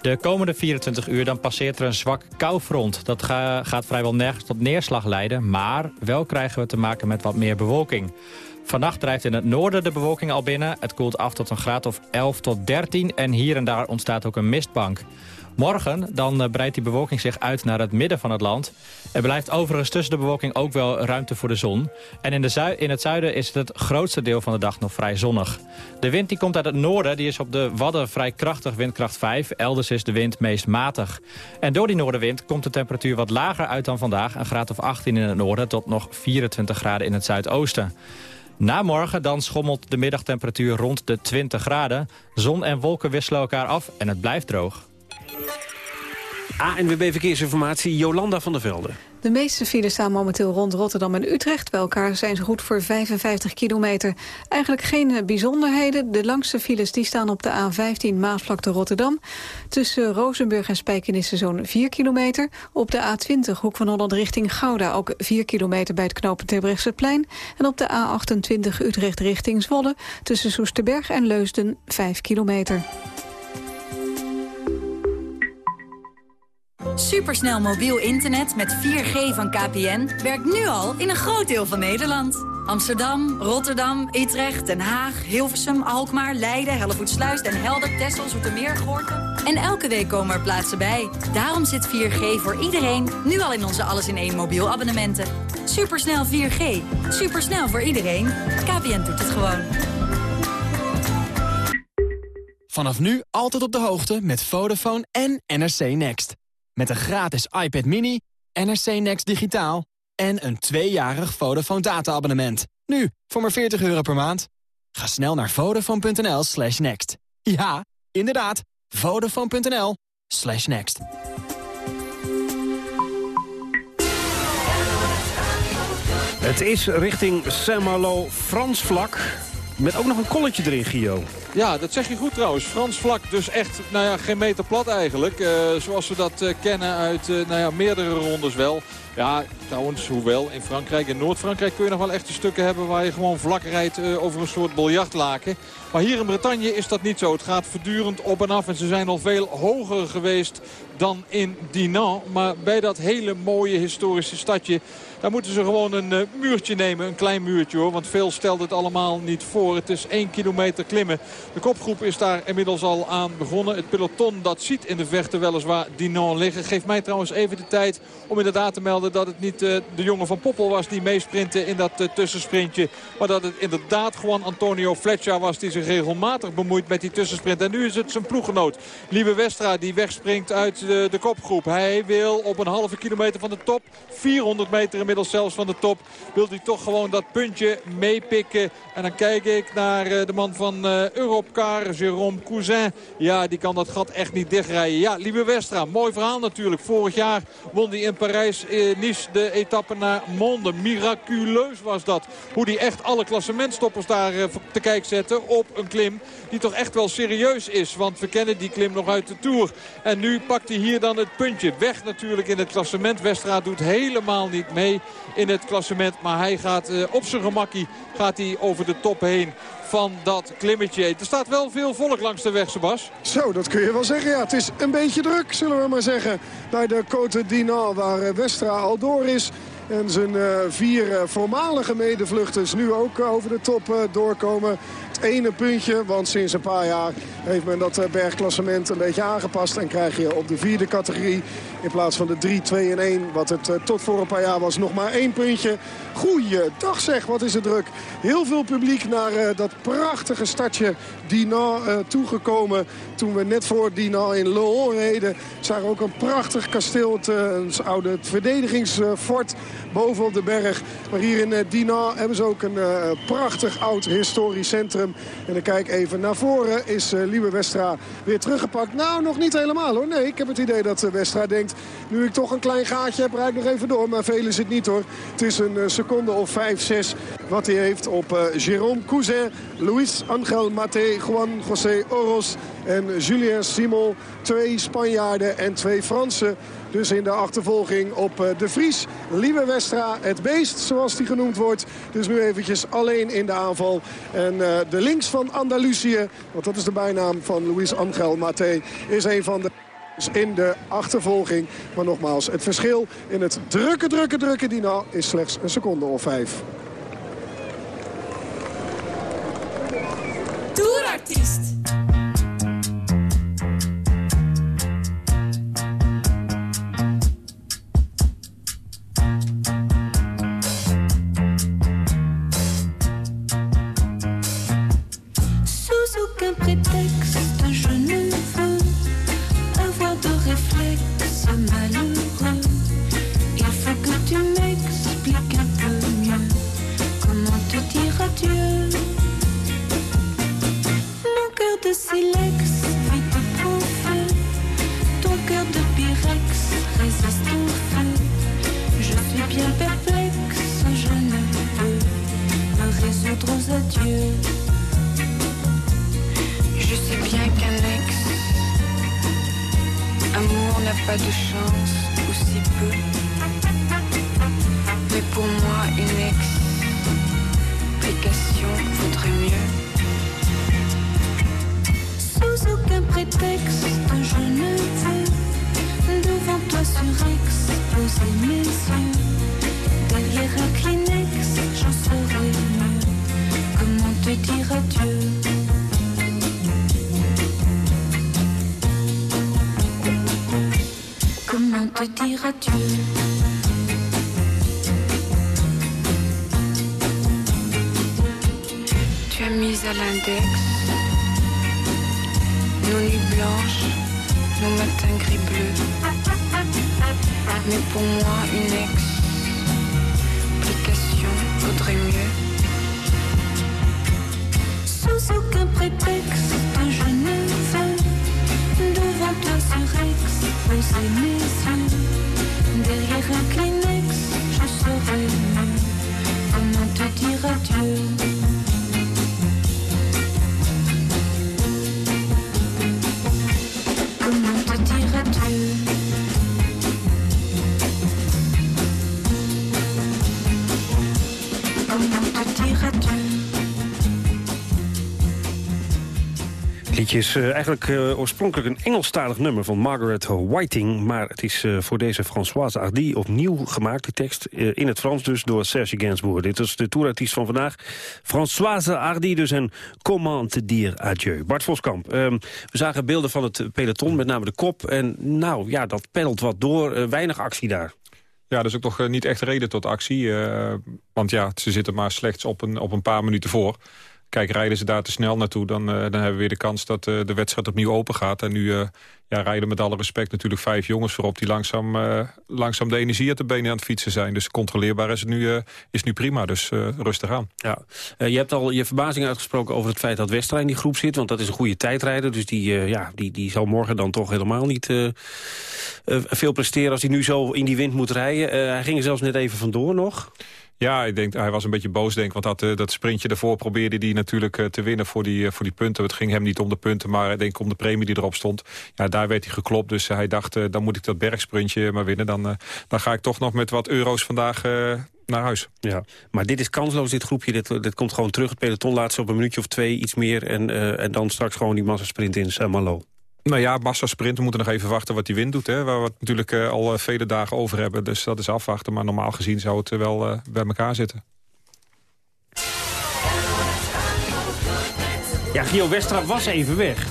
De komende 24 uur dan passeert er een zwak koufront. Dat ga, gaat vrijwel nergens tot neerslag leiden, maar wel krijgen we te maken met wat meer bewolking. Vannacht drijft in het noorden de bewolking al binnen. Het koelt af tot een graad of 11 tot 13 en hier en daar ontstaat ook een mistbank. Morgen dan eh, breidt die bewolking zich uit naar het midden van het land. Er blijft overigens tussen de bewolking ook wel ruimte voor de zon. En in, de in het zuiden is het grootste deel van de dag nog vrij zonnig. De wind die komt uit het noorden, die is op de Wadden vrij krachtig, windkracht 5. Elders is de wind meest matig. En door die noordenwind komt de temperatuur wat lager uit dan vandaag. Een graad of 18 in het noorden tot nog 24 graden in het zuidoosten. Na morgen dan schommelt de middagtemperatuur rond de 20 graden. Zon en wolken wisselen elkaar af en het blijft droog. ANWB Verkeersinformatie, Jolanda van der Velde. De meeste files staan momenteel rond Rotterdam en Utrecht. Bij elkaar zijn ze goed voor 55 kilometer. Eigenlijk geen bijzonderheden. De langste files die staan op de A15 Maasvlakte Rotterdam. Tussen Rozenburg en Spijkenisse zo'n 4 kilometer. Op de A20 Hoek van Holland richting Gouda ook 4 kilometer bij het knooppunt Terbrechtseplein. En op de A28 Utrecht richting Zwolle tussen Soesterberg en Leusden 5 kilometer. Supersnel mobiel internet met 4G van KPN werkt nu al in een groot deel van Nederland. Amsterdam, Rotterdam, Utrecht, Den Haag, Hilversum, Alkmaar, Leiden, Hellevoetsluis, Den Helder, Texel, Zoetermeer, Gorkum. En elke week komen er plaatsen bij. Daarom zit 4G voor iedereen nu al in onze alles in één mobiel abonnementen. Supersnel 4G. Supersnel voor iedereen. KPN doet het gewoon. Vanaf nu altijd op de hoogte met Vodafone en NRC Next. Met een gratis iPad mini, NRC Next digitaal en een tweejarig Vodafone data-abonnement. Nu, voor maar 40 euro per maand. Ga snel naar vodafone.nl slash next. Ja, inderdaad, vodafone.nl slash next. Het is richting Saint-Malo Frans vlak. Met ook nog een kolletje erin, Gio. Ja, dat zeg je goed trouwens. Frans vlak, dus echt nou ja, geen meter plat eigenlijk. Uh, zoals we dat uh, kennen uit uh, nou ja, meerdere rondes wel. Ja, trouwens, hoewel in Frankrijk, in Noord-Frankrijk kun je nog wel echte stukken hebben waar je gewoon vlak rijdt over een soort biljartlaken. Maar hier in Bretagne is dat niet zo. Het gaat voortdurend op en af en ze zijn al veel hoger geweest dan in Dinan. Maar bij dat hele mooie historische stadje, daar moeten ze gewoon een muurtje nemen. Een klein muurtje hoor, want veel stelt het allemaal niet voor. Het is één kilometer klimmen. De kopgroep is daar inmiddels al aan begonnen. Het peloton dat ziet in de vechten weliswaar Dinan liggen. Geeft mij trouwens even de tijd om inderdaad te melden dat het niet uh, de jongen van Poppel was die meesprintte in dat uh, tussensprintje. Maar dat het inderdaad gewoon Antonio Fletcher was die zich regelmatig bemoeit met die tussensprint. En nu is het zijn ploeggenoot Lieve Westra die wegspringt uit de, eh, de kopgroep. Hij wil op een halve kilometer van de top, 400 meter zelfs van de top, wil hij toch gewoon dat puntje meepikken. En dan kijk ik naar de man van Euro op elkaar. Jérôme Cousin, ja, die kan dat gat echt niet dichtrijden. Ja, Liebe Westra, mooi verhaal natuurlijk. Vorig jaar won hij in Parijs-Nice de etappe naar Monde. Miraculeus was dat. Hoe die echt alle klassementstoppers daar eh, te kijk zetten op een klim die toch echt wel serieus is. Want we kennen die klim nog uit de Tour. En nu pakt hij hier dan het puntje. Weg natuurlijk in het klassement. Westra doet helemaal niet mee in het klassement. Maar hij gaat uh, op zijn gemakkie gaat hij over de top heen van dat klimmetje. Er staat wel veel volk langs de weg, Sebas. Zo, dat kun je wel zeggen. Ja, het is een beetje druk, zullen we maar zeggen. Bij de Côte d'Inan, waar eh, Westra al door is. En zijn uh, vier voormalige medevluchters nu ook over de top doorkomen. Het ene puntje, want sinds een paar jaar heeft men dat bergklassement een beetje aangepast. En krijg je op de vierde categorie in plaats van de 3, 2 en 1, wat het tot voor een paar jaar was, nog maar één puntje. Goeiedag zeg, wat is het druk. Heel veel publiek naar dat prachtige stadje Dinan toegekomen. Toen we net voor Dinan in Le Hon reden, zagen ook een prachtig kasteel. Het oude verdedigingsfort boven op de berg. Maar hier in Dinan hebben ze ook een prachtig oud historisch centrum. En dan kijk even naar voren. Is Liebe Westra weer teruggepakt? Nou, nog niet helemaal hoor. Nee, ik heb het idee dat Westra denkt... nu ik toch een klein gaatje heb, rijd ik nog even door. Maar veel is het niet hoor. Het is een uh, seconde of 5, 6 wat hij heeft op Jérôme Cousin, Luis Angel Mate, Juan José Oros en Julien Simon. Twee Spanjaarden en twee Fransen. Dus in de achtervolging op de Vries. Liebe Westra, het beest zoals die genoemd wordt. Dus nu eventjes alleen in de aanval. En uh, de links van Andalusië, want dat is de bijnaam van Luis Angel Mate, is een van de in de achtervolging. Maar nogmaals, het verschil in het drukke, drukke, drukke Dina is slechts een seconde of vijf. Tourartiest. Tu as mis à l'index nos nuits blanches, nos matins gris bleus. Mais pour moi, une explication vaudrait mieux. Sans aucun prétexte, je ne veux devant toi sur ex poser mes yeux derrière un Kleenex je saurais mieux comment te dire adieu is uh, eigenlijk uh, oorspronkelijk een Engelstalig nummer van Margaret Whiting. Maar het is uh, voor deze Françoise Hardy opnieuw gemaakt, die tekst. in het Frans dus, door Serge Gainsbourg. Dit is de tourartiest van vandaag. Françoise Hardy dus en Comment dire adieu. Bart Voskamp, ehm, we zagen beelden van het peloton, met name de kop. En nou ja, dat peddelt wat door. weinig actie daar. Ja, dat is ook toch niet echt reden tot actie. want ja, ze zitten maar slechts op een, op een paar minuten voor. Kijk, rijden ze daar te snel naartoe... dan, dan hebben we weer de kans dat de wedstrijd opnieuw open gaat. En nu ja, rijden met alle respect natuurlijk vijf jongens voorop... die langzaam, langzaam de energie uit de benen aan het fietsen zijn. Dus controleerbaar is het nu, is nu prima, dus rustig aan. Ja. je hebt al je verbazing uitgesproken over het feit dat Westra in die groep zit... want dat is een goede tijdrijder, dus die, ja, die, die zal morgen dan toch helemaal niet veel presteren... als hij nu zo in die wind moet rijden. hij ging er zelfs net even vandoor nog. Ja, ik denk, hij was een beetje boos, denk want dat, uh, dat sprintje daarvoor probeerde hij natuurlijk uh, te winnen voor die, uh, voor die punten. Het ging hem niet om de punten, maar ik denk om de premie die erop stond. Ja, daar werd hij geklopt, dus hij dacht, dan moet ik dat bergsprintje maar winnen. Dan, dan ga ik toch nog met wat euro's vandaag naar huis. Ja, maar dit is kansloos, dit groepje. Dit, dit komt gewoon terug. Het peloton laat ze op een minuutje of twee iets meer. En, en dan straks gewoon die massasprint in Saint-Malo. Nou ja, massasprint, we moeten nog even wachten wat die wind doet. Hè, waar we het natuurlijk uh, al uh, vele dagen over hebben. Dus dat is afwachten. Maar normaal gezien zou het wel uh, bij elkaar zitten. Ja, Gio Westra was even weg.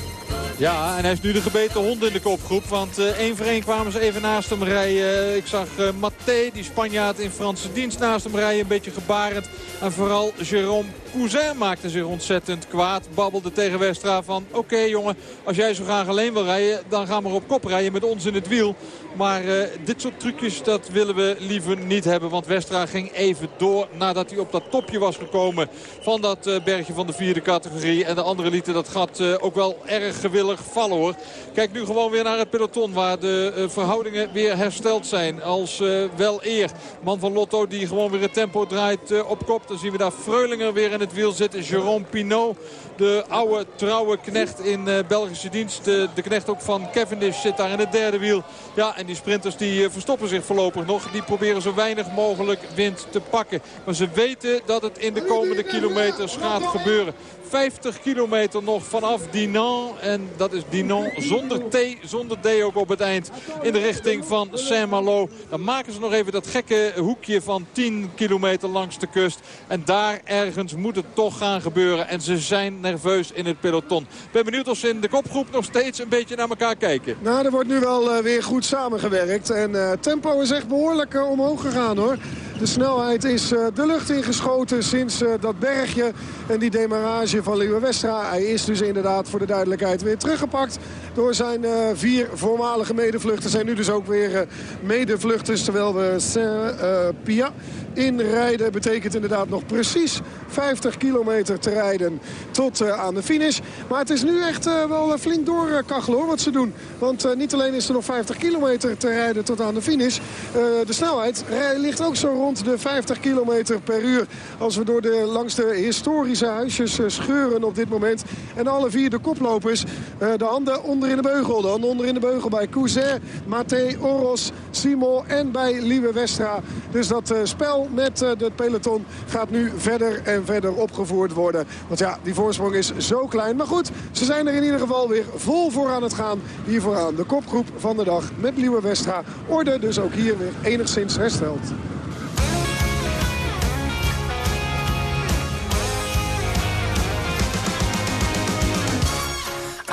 Ja, en hij heeft nu de gebeten hond in de kopgroep. Want uh, één voor één kwamen ze even naast hem rijden. Ik zag uh, Mathé, die Spanjaard in Franse dienst, naast hem rijden. Een beetje gebarend. En vooral Jérôme Cousin maakte zich ontzettend kwaad. Babbelde tegen Westra van... Oké jongen, als jij zo graag alleen wil rijden... dan gaan we op kop rijden met ons in het wiel. Maar uh, dit soort trucjes, dat willen we liever niet hebben. Want Westra ging even door nadat hij op dat topje was gekomen... van dat uh, bergje van de vierde categorie. En de anderen lieten dat gat uh, ook wel erg gewillig vallen hoor. Kijk nu gewoon weer naar het peloton... waar de verhoudingen weer hersteld zijn. Als wel eer. Man van Lotto die gewoon weer het tempo draait op kop. Dan zien we daar Freulinger weer in het wiel zitten. Jérôme Pinot, de oude trouwe knecht in Belgische dienst. De, knecht ook van Cavendish zit daar in het derde wiel. Ja, en die sprinters die verstoppen zich voorlopig nog. Die proberen zo weinig mogelijk wind te pakken. Maar ze weten dat het in de komende kilometers gaat gebeuren. 50 kilometer nog vanaf Dinan. En dat is Dinan zonder T, zonder D ook op het eind. In de richting van Saint-Malo. Dan maken ze nog even dat gekke hoekje van 10 kilometer langs de kust. En daar ergens moet het toch gaan gebeuren. En ze zijn nerveus in het peloton. Ik ben benieuwd of ze in de kopgroep nog steeds een beetje naar elkaar kijken. Nou, er wordt nu wel uh, weer goed samengewerkt. En uh, tempo is echt behoorlijk uh, omhoog gegaan hoor. De snelheid is de lucht ingeschoten sinds dat bergje en die van Liewe Westra. Hij is dus inderdaad voor de duidelijkheid weer teruggepakt door zijn uh, vier voormalige medevluchters. En nu dus ook weer medevluchters terwijl we Saint-Pia inrijden. Betekent inderdaad nog precies 50 kilometer te rijden tot uh, aan de finish. Maar het is nu echt uh, wel flink doorkachelen hoor wat ze doen. Want uh, niet alleen is er nog 50 kilometer te rijden tot aan de finish. de snelheid ligt ook zo rond de 50 kilometer per uur. Als we door de, langs de historische huisjes op dit moment. En alle vier de koplopers. de handen onder in de beugel. De handen onder in de beugel bij Cousin, Mathé, Oros, Simon en bij Lieve Westra. Dus dat spel met het peloton gaat nu verder en verder opgevoerd worden. Want ja, die voorsprong is zo klein. Maar goed, ze zijn er in ieder geval weer vol voor aan het gaan. Hier vooraan de kopgroep van de dag met Liewe Westra. Orde dus ook hier weer enigszins hersteld.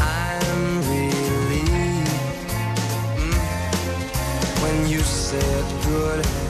I'm relieved mm, when you said.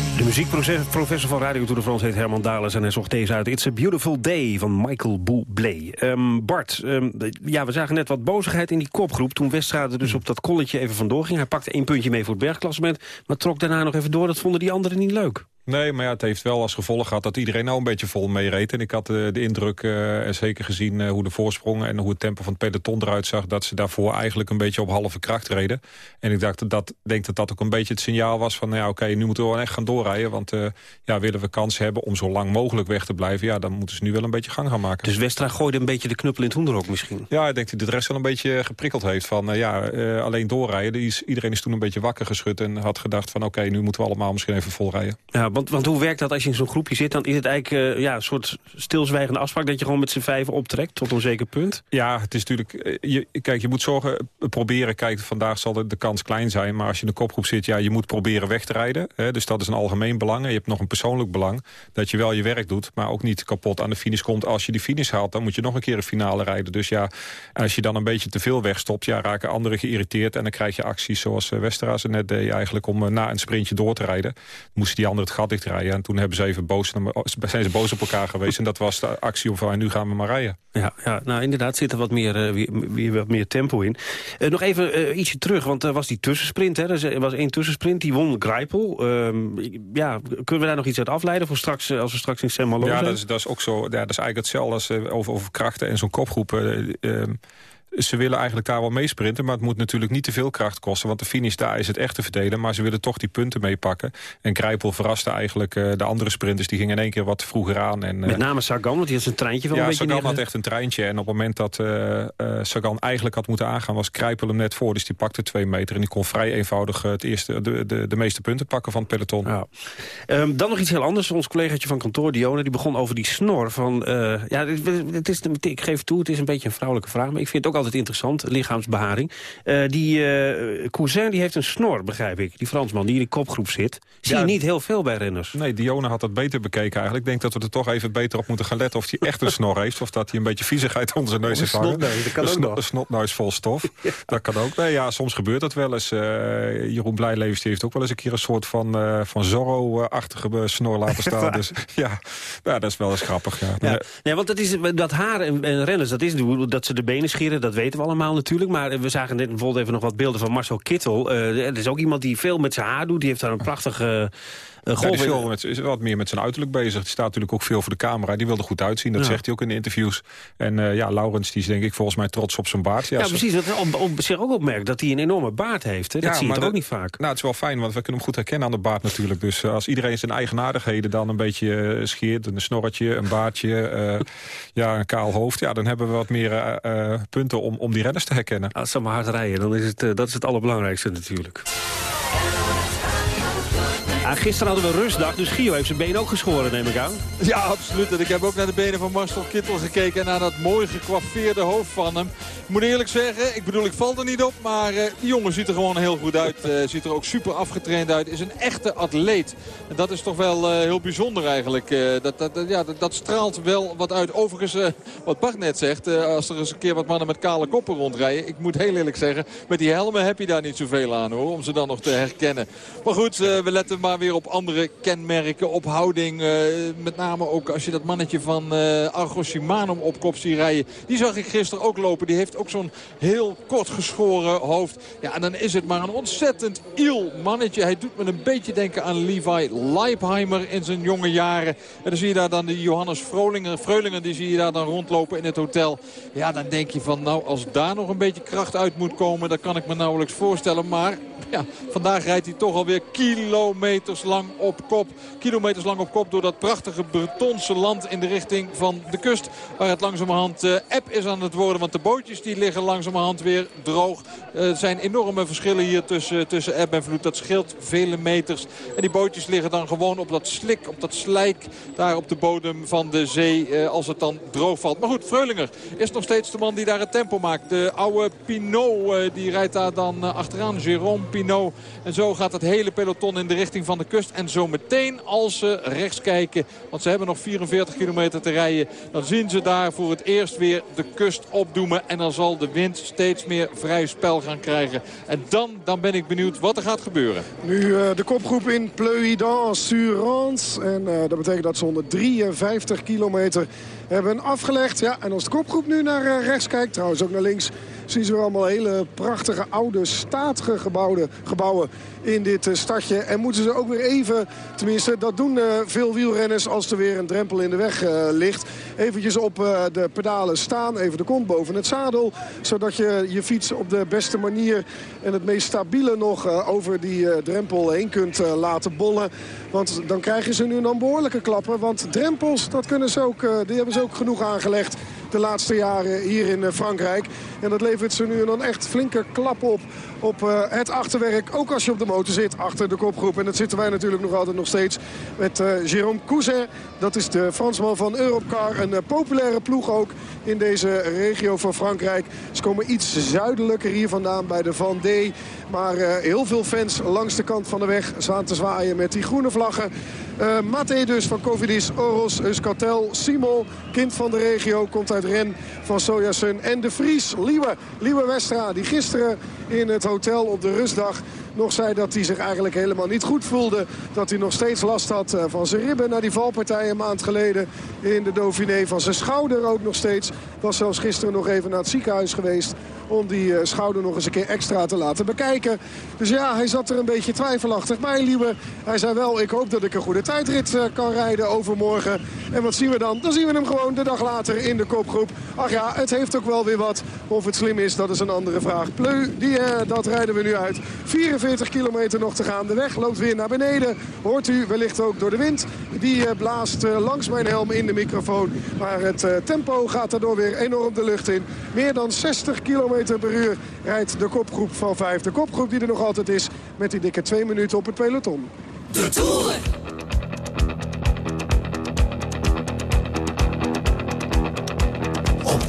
De muziekprofessor van Radio Tour de France heet Herman Dales... en hij zocht deze uit. It's a Beautiful Day van Michael Bublé. Ehm, Bart, ehm, ja, we zagen net wat bozigheid in die kopgroep... toen Westrade dus op dat kolletje even vandoor ging. Hij pakte één puntje mee voor het bergklassement... maar trok daarna nog even door. Dat vonden die anderen niet leuk. Nee, maar ja, het heeft wel als gevolg gehad dat iedereen nou een beetje vol meereed. En ik had eh, de indruk, en zeker gezien eh, hoe de voorsprongen... en hoe het tempo van het peloton eruit zag... dat ze daarvoor eigenlijk een beetje op halve kracht reden. En ik dacht dat, denk dat dat ook een beetje het signaal was van... nou ja, oké, nu moeten we wel echt gaan doorrijden. Want ja, willen we kans hebben om zo lang mogelijk weg te blijven... ja, dan moeten ze nu wel een beetje gang gaan maken. Dus Westra gooide een beetje de knuppel in het hoenderhok misschien. Ja, ik denk dat hij de rest wel een beetje geprikkeld heeft van... ja, alleen doorrijden. Iedereen is toen een beetje wakker geschud en had gedacht van... oké, nu moeten we allemaal misschien even volrijden. Ja, want, want hoe werkt dat als je in zo'n groepje zit? Dan is het eigenlijk eh, ja, een soort stilzwijgende afspraak... dat je gewoon met z'n vijven optrekt tot een zeker punt? Ja, het is natuurlijk... eh, Je, kijk, je moet zorgen, eh, proberen... Kijk, vandaag zal de, de kans klein zijn... maar als je in de kopgroep zit, ja, je moet proberen weg te rijden. Hè, dus dat is een algemeen belang. En je hebt nog een persoonlijk belang. Dat je wel je werk doet, maar ook niet kapot aan de finish komt. Als je die finish haalt, dan moet je nog een keer een finale rijden. Dus ja, als je dan een beetje te veel wegstopt... ja, raken anderen geïrriteerd. En dan krijg je acties zoals Westera ze net deed... eigenlijk om na een sprintje door te rijden. Moesten die anderen het gat dichtrijden. En toen hebben ze even boos, oh, zijn ze boos op elkaar geweest. En dat was de actie om van, nu gaan we maar rijden. Ja, ja nou inderdaad zit er wat meer, eh, weer, weer wat meer tempo in. Eh, nog even eh, ietsje terug, want er was die tussensprint. Hè. Er was één tussensprint, die won Greipel. Ehm, ja, kunnen we daar nog iets uit afleiden voor straks, als we straks in San Malo Ja, zijn? dat is, dat is ook zo. Ja, dat is eigenlijk hetzelfde als over, over krachten en zo'n kopgroep. Eh, ze willen eigenlijk daar wel meesprinten, maar het moet natuurlijk niet te veel kracht kosten. Want de finish daar is het echt te verdelen, maar ze willen toch die punten meepakken. En Krijpel verraste eigenlijk eh, de andere sprinters. Die gingen in één keer wat vroeger aan. En, eh, Met name Sagan, want die had zijn treintje wel ja, een beetje Sagan had echt een treintje. En op het moment dat eh, eh, Sagan eigenlijk had moeten aangaan... was Krijpel hem net voor. Dus die pakte twee meter. En die kon vrij eenvoudig eh, het eerste, de, de, de meeste punten pakken van het peloton. Ja. Ehm, dan nog iets heel anders. Ons collegaatje van kantoor, Dione, die begon over die snor. Van, eh, ja, het, het is, ik geef toe, het is een beetje een vrouwelijke vraag... maar ik vind het ook altijd interessant, lichaamsbeharing. Eh, die eh, Cousin die heeft een snor, begrijp ik. Die Fransman die in de kopgroep zit. Zie je Ja. niet heel veel bij renners. Nee, Dione had dat beter bekeken eigenlijk. Ik denk dat we er toch even beter op moeten gaan letten... of hij echt een snor heeft. Of dat hij een beetje viezigheid onder zijn neus heeft hangen. dat kan een ook sno- nog. Een snotneus vol stof. Dat kan ook. Nee, ja, soms gebeurt dat wel eens. Eh, Jeroen Blijlevens die heeft ook wel eens een keer... een soort van, eh, van Zorro-achtige eh, snor laten staan. Dus ja, ja, dat is wel eens grappig. Ja. Ja. Nee, want dat, is, dat haar en, en renners, dat is dat ze de benen scheren, dat weten we allemaal natuurlijk. Maar we zagen net bijvoorbeeld even nog wat beelden van Marcel Kittel. Eh er is ook iemand die veel met zijn haar doet. Die heeft daar een prachtige Ja, golf die is, wat meer met zijn uiterlijk bezig. Die staat natuurlijk ook veel voor de camera. Die wil er goed uitzien. Dat Ja. zegt hij ook in de interviews. En eh, ja, Laurens die is denk ik volgens mij trots op zijn baard. Ja, precies. Dat op, op zich ook opmerkt dat hij een enorme baard heeft. Hè? Dat Ja, zie je toch ook niet vaak. Nou, het is wel fijn, want we kunnen hem goed herkennen aan de baard natuurlijk. Dus eh, als iedereen zijn eigenaardigheden dan een beetje eh, scheert... een snorretje, een baardje, ja, een kaal hoofd... Ja, dan hebben we wat meer punten om, om die renners te herkennen. Als ze maar hard rijden, dan is het, dat is het allerbelangrijkste natuurlijk. Gisteren hadden we rustdag, dus Gio heeft zijn been ook geschoren, neem ik aan. Ja, absoluut. Ik heb ook naar de benen van Marcel Kittel gekeken... en naar dat mooi gekwaffeerde hoofd van hem. Ik moet eerlijk zeggen, ik bedoel, ik val er niet op... maar uh, die jongen ziet er gewoon heel goed uit. Uh, ziet er ook super afgetraind uit. Is een echte atleet. En dat is toch wel uh, heel bijzonder eigenlijk. dat, dat, ja, dat, straalt wel wat uit. Overigens, wat Bart net zegt... als er eens een keer wat mannen met kale koppen rondrijden... ik moet heel eerlijk zeggen, met die helmen heb je daar niet zoveel aan hoor... om ze dan nog te herkennen. Maar goed, we letten maar weer op andere kenmerken, op houding. met name ook als je dat mannetje van Argo Shimano op kop ziet rijden. Die zag ik gisteren ook lopen. Die heeft ook zo'n heel kort geschoren hoofd. Ja, en dan is het maar een ontzettend iel mannetje. Hij doet me een beetje denken aan Levi Leipheimer in zijn jonge jaren. En dan zie je daar dan die Johannes Vreulinger, Vreulinger die zie je daar dan rondlopen in het hotel. Ja, dan denk je van nou, als daar nog een beetje kracht uit moet komen, dat kan ik me nauwelijks voorstellen. Maar ja, vandaag rijdt hij toch alweer kilometers lang op kop. Kilometers lang op kop door dat prachtige Bretonse land in de richting van de kust. Waar het langzamerhand uh, app is aan het worden. Want de bootjes die liggen langzamerhand weer droog. Uh, er zijn enorme verschillen hier tussen, tussen eb en vloed. Dat scheelt vele meters. En die bootjes liggen dan gewoon op dat slik, op dat slijk. Daar op de bodem van de zee uh, als het dan droog valt. Maar goed, Vreulinger is nog steeds de man die daar het tempo maakt. De oude Pinot die rijdt daar dan achteraan. Jérôme En zo gaat het hele peloton in de richting van de kust. En zo meteen als ze rechts kijken. Want ze hebben nog 44 kilometer te rijden. Dan zien ze daar voor het eerst weer de kust opdoemen. En dan zal de wind steeds meer vrij spel gaan krijgen. En dan, dan ben ik benieuwd wat er gaat gebeuren. Nu uh, de kopgroep in Pleuidan-sur-Rance. En uh, dat betekent dat ze 153 kilometer hebben afgelegd. Ja, en als de kopgroep nu naar uh, rechts kijkt, trouwens ook naar links zien ze weer allemaal hele prachtige, oude, statige gebouwen, gebouwen in dit uh, stadje. En moeten ze ook weer even, tenminste dat doen uh, veel wielrenners als er weer een drempel in de weg ligt. Eventjes op de pedalen staan, even de kont boven het zadel. Zodat je je fiets op de beste manier en het meest stabiele nog over die drempel heen kunt laten bollen. Want dan krijgen ze nu dan behoorlijke klappen. Want drempels, dat kunnen ze ook, die hebben ze ook genoeg aangelegd de laatste jaren hier in Frankrijk. En dat levert ze nu en dan echt flinke klap op op uh, het achterwerk. Ook als je op de motor zit, achter de kopgroep. En dat zitten wij natuurlijk nog altijd nog steeds met uh, Jérôme Cousin. Dat is de Fransman van Europcar. Een uh, populaire ploeg ook in deze regio van Frankrijk. Ze komen iets zuidelijker hier vandaan bij de Vendée. Maar heel veel fans langs de kant van de weg staan te zwaaien met die groene vlaggen. Uh, Mate dus van Covidis, Oros, Euskartel, Simon, kind van de regio, komt uit Ren van Sojasun. En de Vries, Liewe, Westra, die gisteren in het hotel op de rustdag nog zei dat hij zich eigenlijk helemaal niet goed voelde. Dat hij nog steeds last had van zijn ribben na die valpartij een maand geleden in de Dauphiné. Van zijn schouder ook nog steeds. Was zelfs gisteren nog even naar het ziekenhuis geweest om die schouder nog eens een keer extra te laten bekijken. Dus ja, hij zat er een beetje twijfelachtig bij, Liewe. Hij zei wel, ik hoop dat ik een goede tijdrit kan rijden overmorgen. En wat zien we dan? Dan zien we hem gewoon de dag later in de kopgroep. Ach ja, het heeft ook wel weer wat. Of het slim is, dat is een andere vraag. Pleu, die, dat rijden we nu uit. 44 kilometer nog te gaan. De weg loopt weer naar beneden. Hoort u wellicht ook door de wind. Die uh, blaast uh, langs mijn helm in de microfoon. Maar het tempo gaat daardoor weer enorm de lucht in. Meer dan 60 kilometer per uur rijdt de kopgroep van 5. De kopgroep die er nog altijd is met die dikke 2 minuten op het peloton. De Tour. Op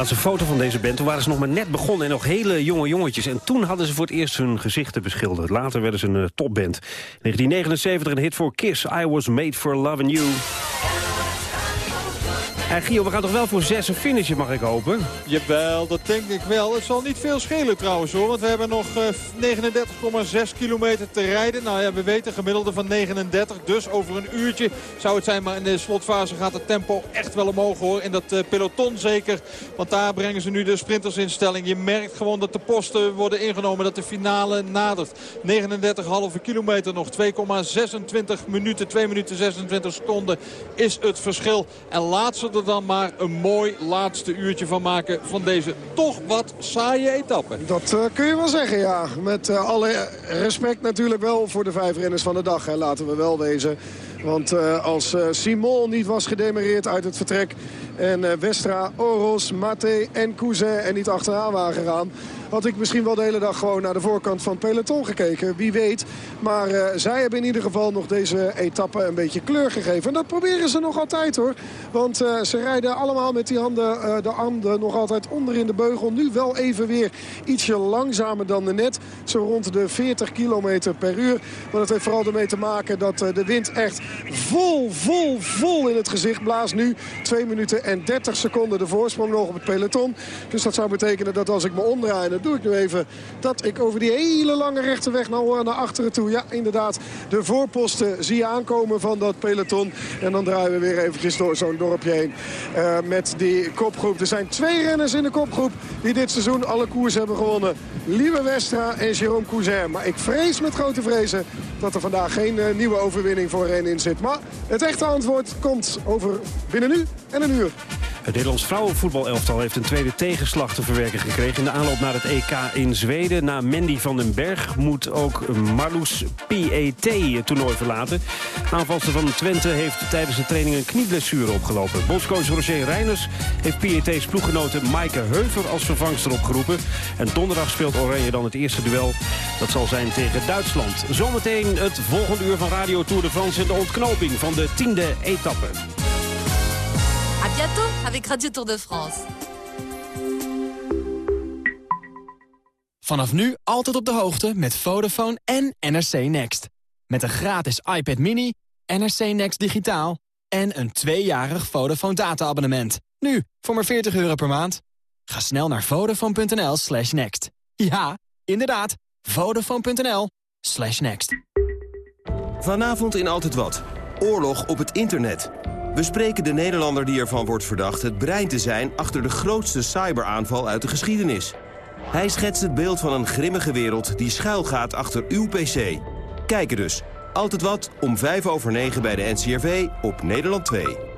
laatste foto van deze band. Toen waren ze nog maar net begonnen en nog hele jonge jongetjes. En toen hadden ze voor het eerst hun gezichten beschilderd. Later werden ze een uh, topband. 1979 een hit voor Kiss. I Was Made For Loving You. En Gio, we gaan toch wel voor zes een finishen, mag ik hopen? Jawel, dat denk ik wel. Het zal niet veel schelen trouwens hoor. Want we hebben nog 39,6 kilometer te rijden. Nou ja, we weten gemiddelde van 39. Dus over een uurtje zou het zijn. Maar in de slotfase gaat het tempo echt wel omhoog hoor. In dat peloton zeker. Want daar brengen ze nu de sprintersinstelling. Je merkt gewoon dat de posten worden ingenomen. Dat de finale nadert. 39,5 kilometer nog. 2,26 minuten. 2 minuten 26 seconden is het verschil. En laatste dan maar een mooi laatste uurtje van maken van deze toch wat saaie etappe. Dat uh, kun je wel zeggen, ja. Met uh, alle respect natuurlijk wel voor de vijf renners van de dag. Laten we wel wezen. Want uh, als Simon niet was gedemereerd uit het vertrek... en Westra, Oros, Mate en Cousin en niet achteraan waren gegaan had ik misschien wel de hele dag gewoon naar de voorkant van peloton gekeken. Wie weet. Maar uh, zij hebben in ieder geval nog deze etappe een beetje kleur gegeven. En dat proberen ze nog altijd hoor. Want uh, ze rijden allemaal met die handen, uh, de handen nog altijd onder in de beugel. Nu wel even weer ietsje langzamer dan de net. Zo rond de 40 kilometer per uur. Maar dat heeft vooral ermee te maken dat de wind echt vol, vol, vol in het gezicht blaast. Nu 2 minuten en 30 seconden de voorsprong nog op het peloton. Dus dat zou betekenen dat als ik me omdraai doe ik nu even dat ik over die hele lange rechte weg naar, naar achteren toe... ja, inderdaad, de voorposten zie je aankomen van dat peloton. En dan draaien we weer eventjes door zo'n dorpje heen uh, met die kopgroep. Er zijn twee renners in de kopgroep die dit seizoen alle koers hebben gewonnen. Lieve Westra en Jérôme Cousin. Maar ik vrees met grote vrezen dat er vandaag geen uh, nieuwe overwinning voor hen in zit. Maar het echte antwoord komt over binnen nu en een uur. Het Nederlands vrouwenvoetbalelftal heeft een tweede tegenslag te verwerken gekregen... in de aanloop naar het EK in Zweden. Na Mandy van den Berg moet ook Marloes PET het toernooi verlaten. Aanvalster van Twente heeft tijdens de training een knieblessure opgelopen. Bondscoach Roger Reiners heeft PET's ploeggenote Maaike Heuver als vervangster opgeroepen. En donderdag speelt Oranje dan het eerste duel. Dat zal zijn tegen Duitsland. Zometeen het volgende uur van Radio Tour de France... en de ontknoping van de tiende etappe. Bientôt avec Radio Tour de France. Vanaf nu altijd op de hoogte met Vodafone en NRC Next. Met een gratis iPad mini, NRC Next digitaal en een tweejarig Vodafone data-abonnement. Nu, voor maar 40 euro per maand. Ga snel naar vodafone.nl slash next. Ja, inderdaad, vodafone.nl slash next. Vanavond in Altijd Wat. Oorlog op het internet. We spreken de Nederlander die ervan wordt verdacht het brein te zijn... achter de grootste cyberaanval uit de geschiedenis. Hij schetst het beeld van een grimmige wereld die schuilgaat achter uw pc. Kijken dus. Altijd wat om 5 over 9 bij de NCRV op Nederland 2.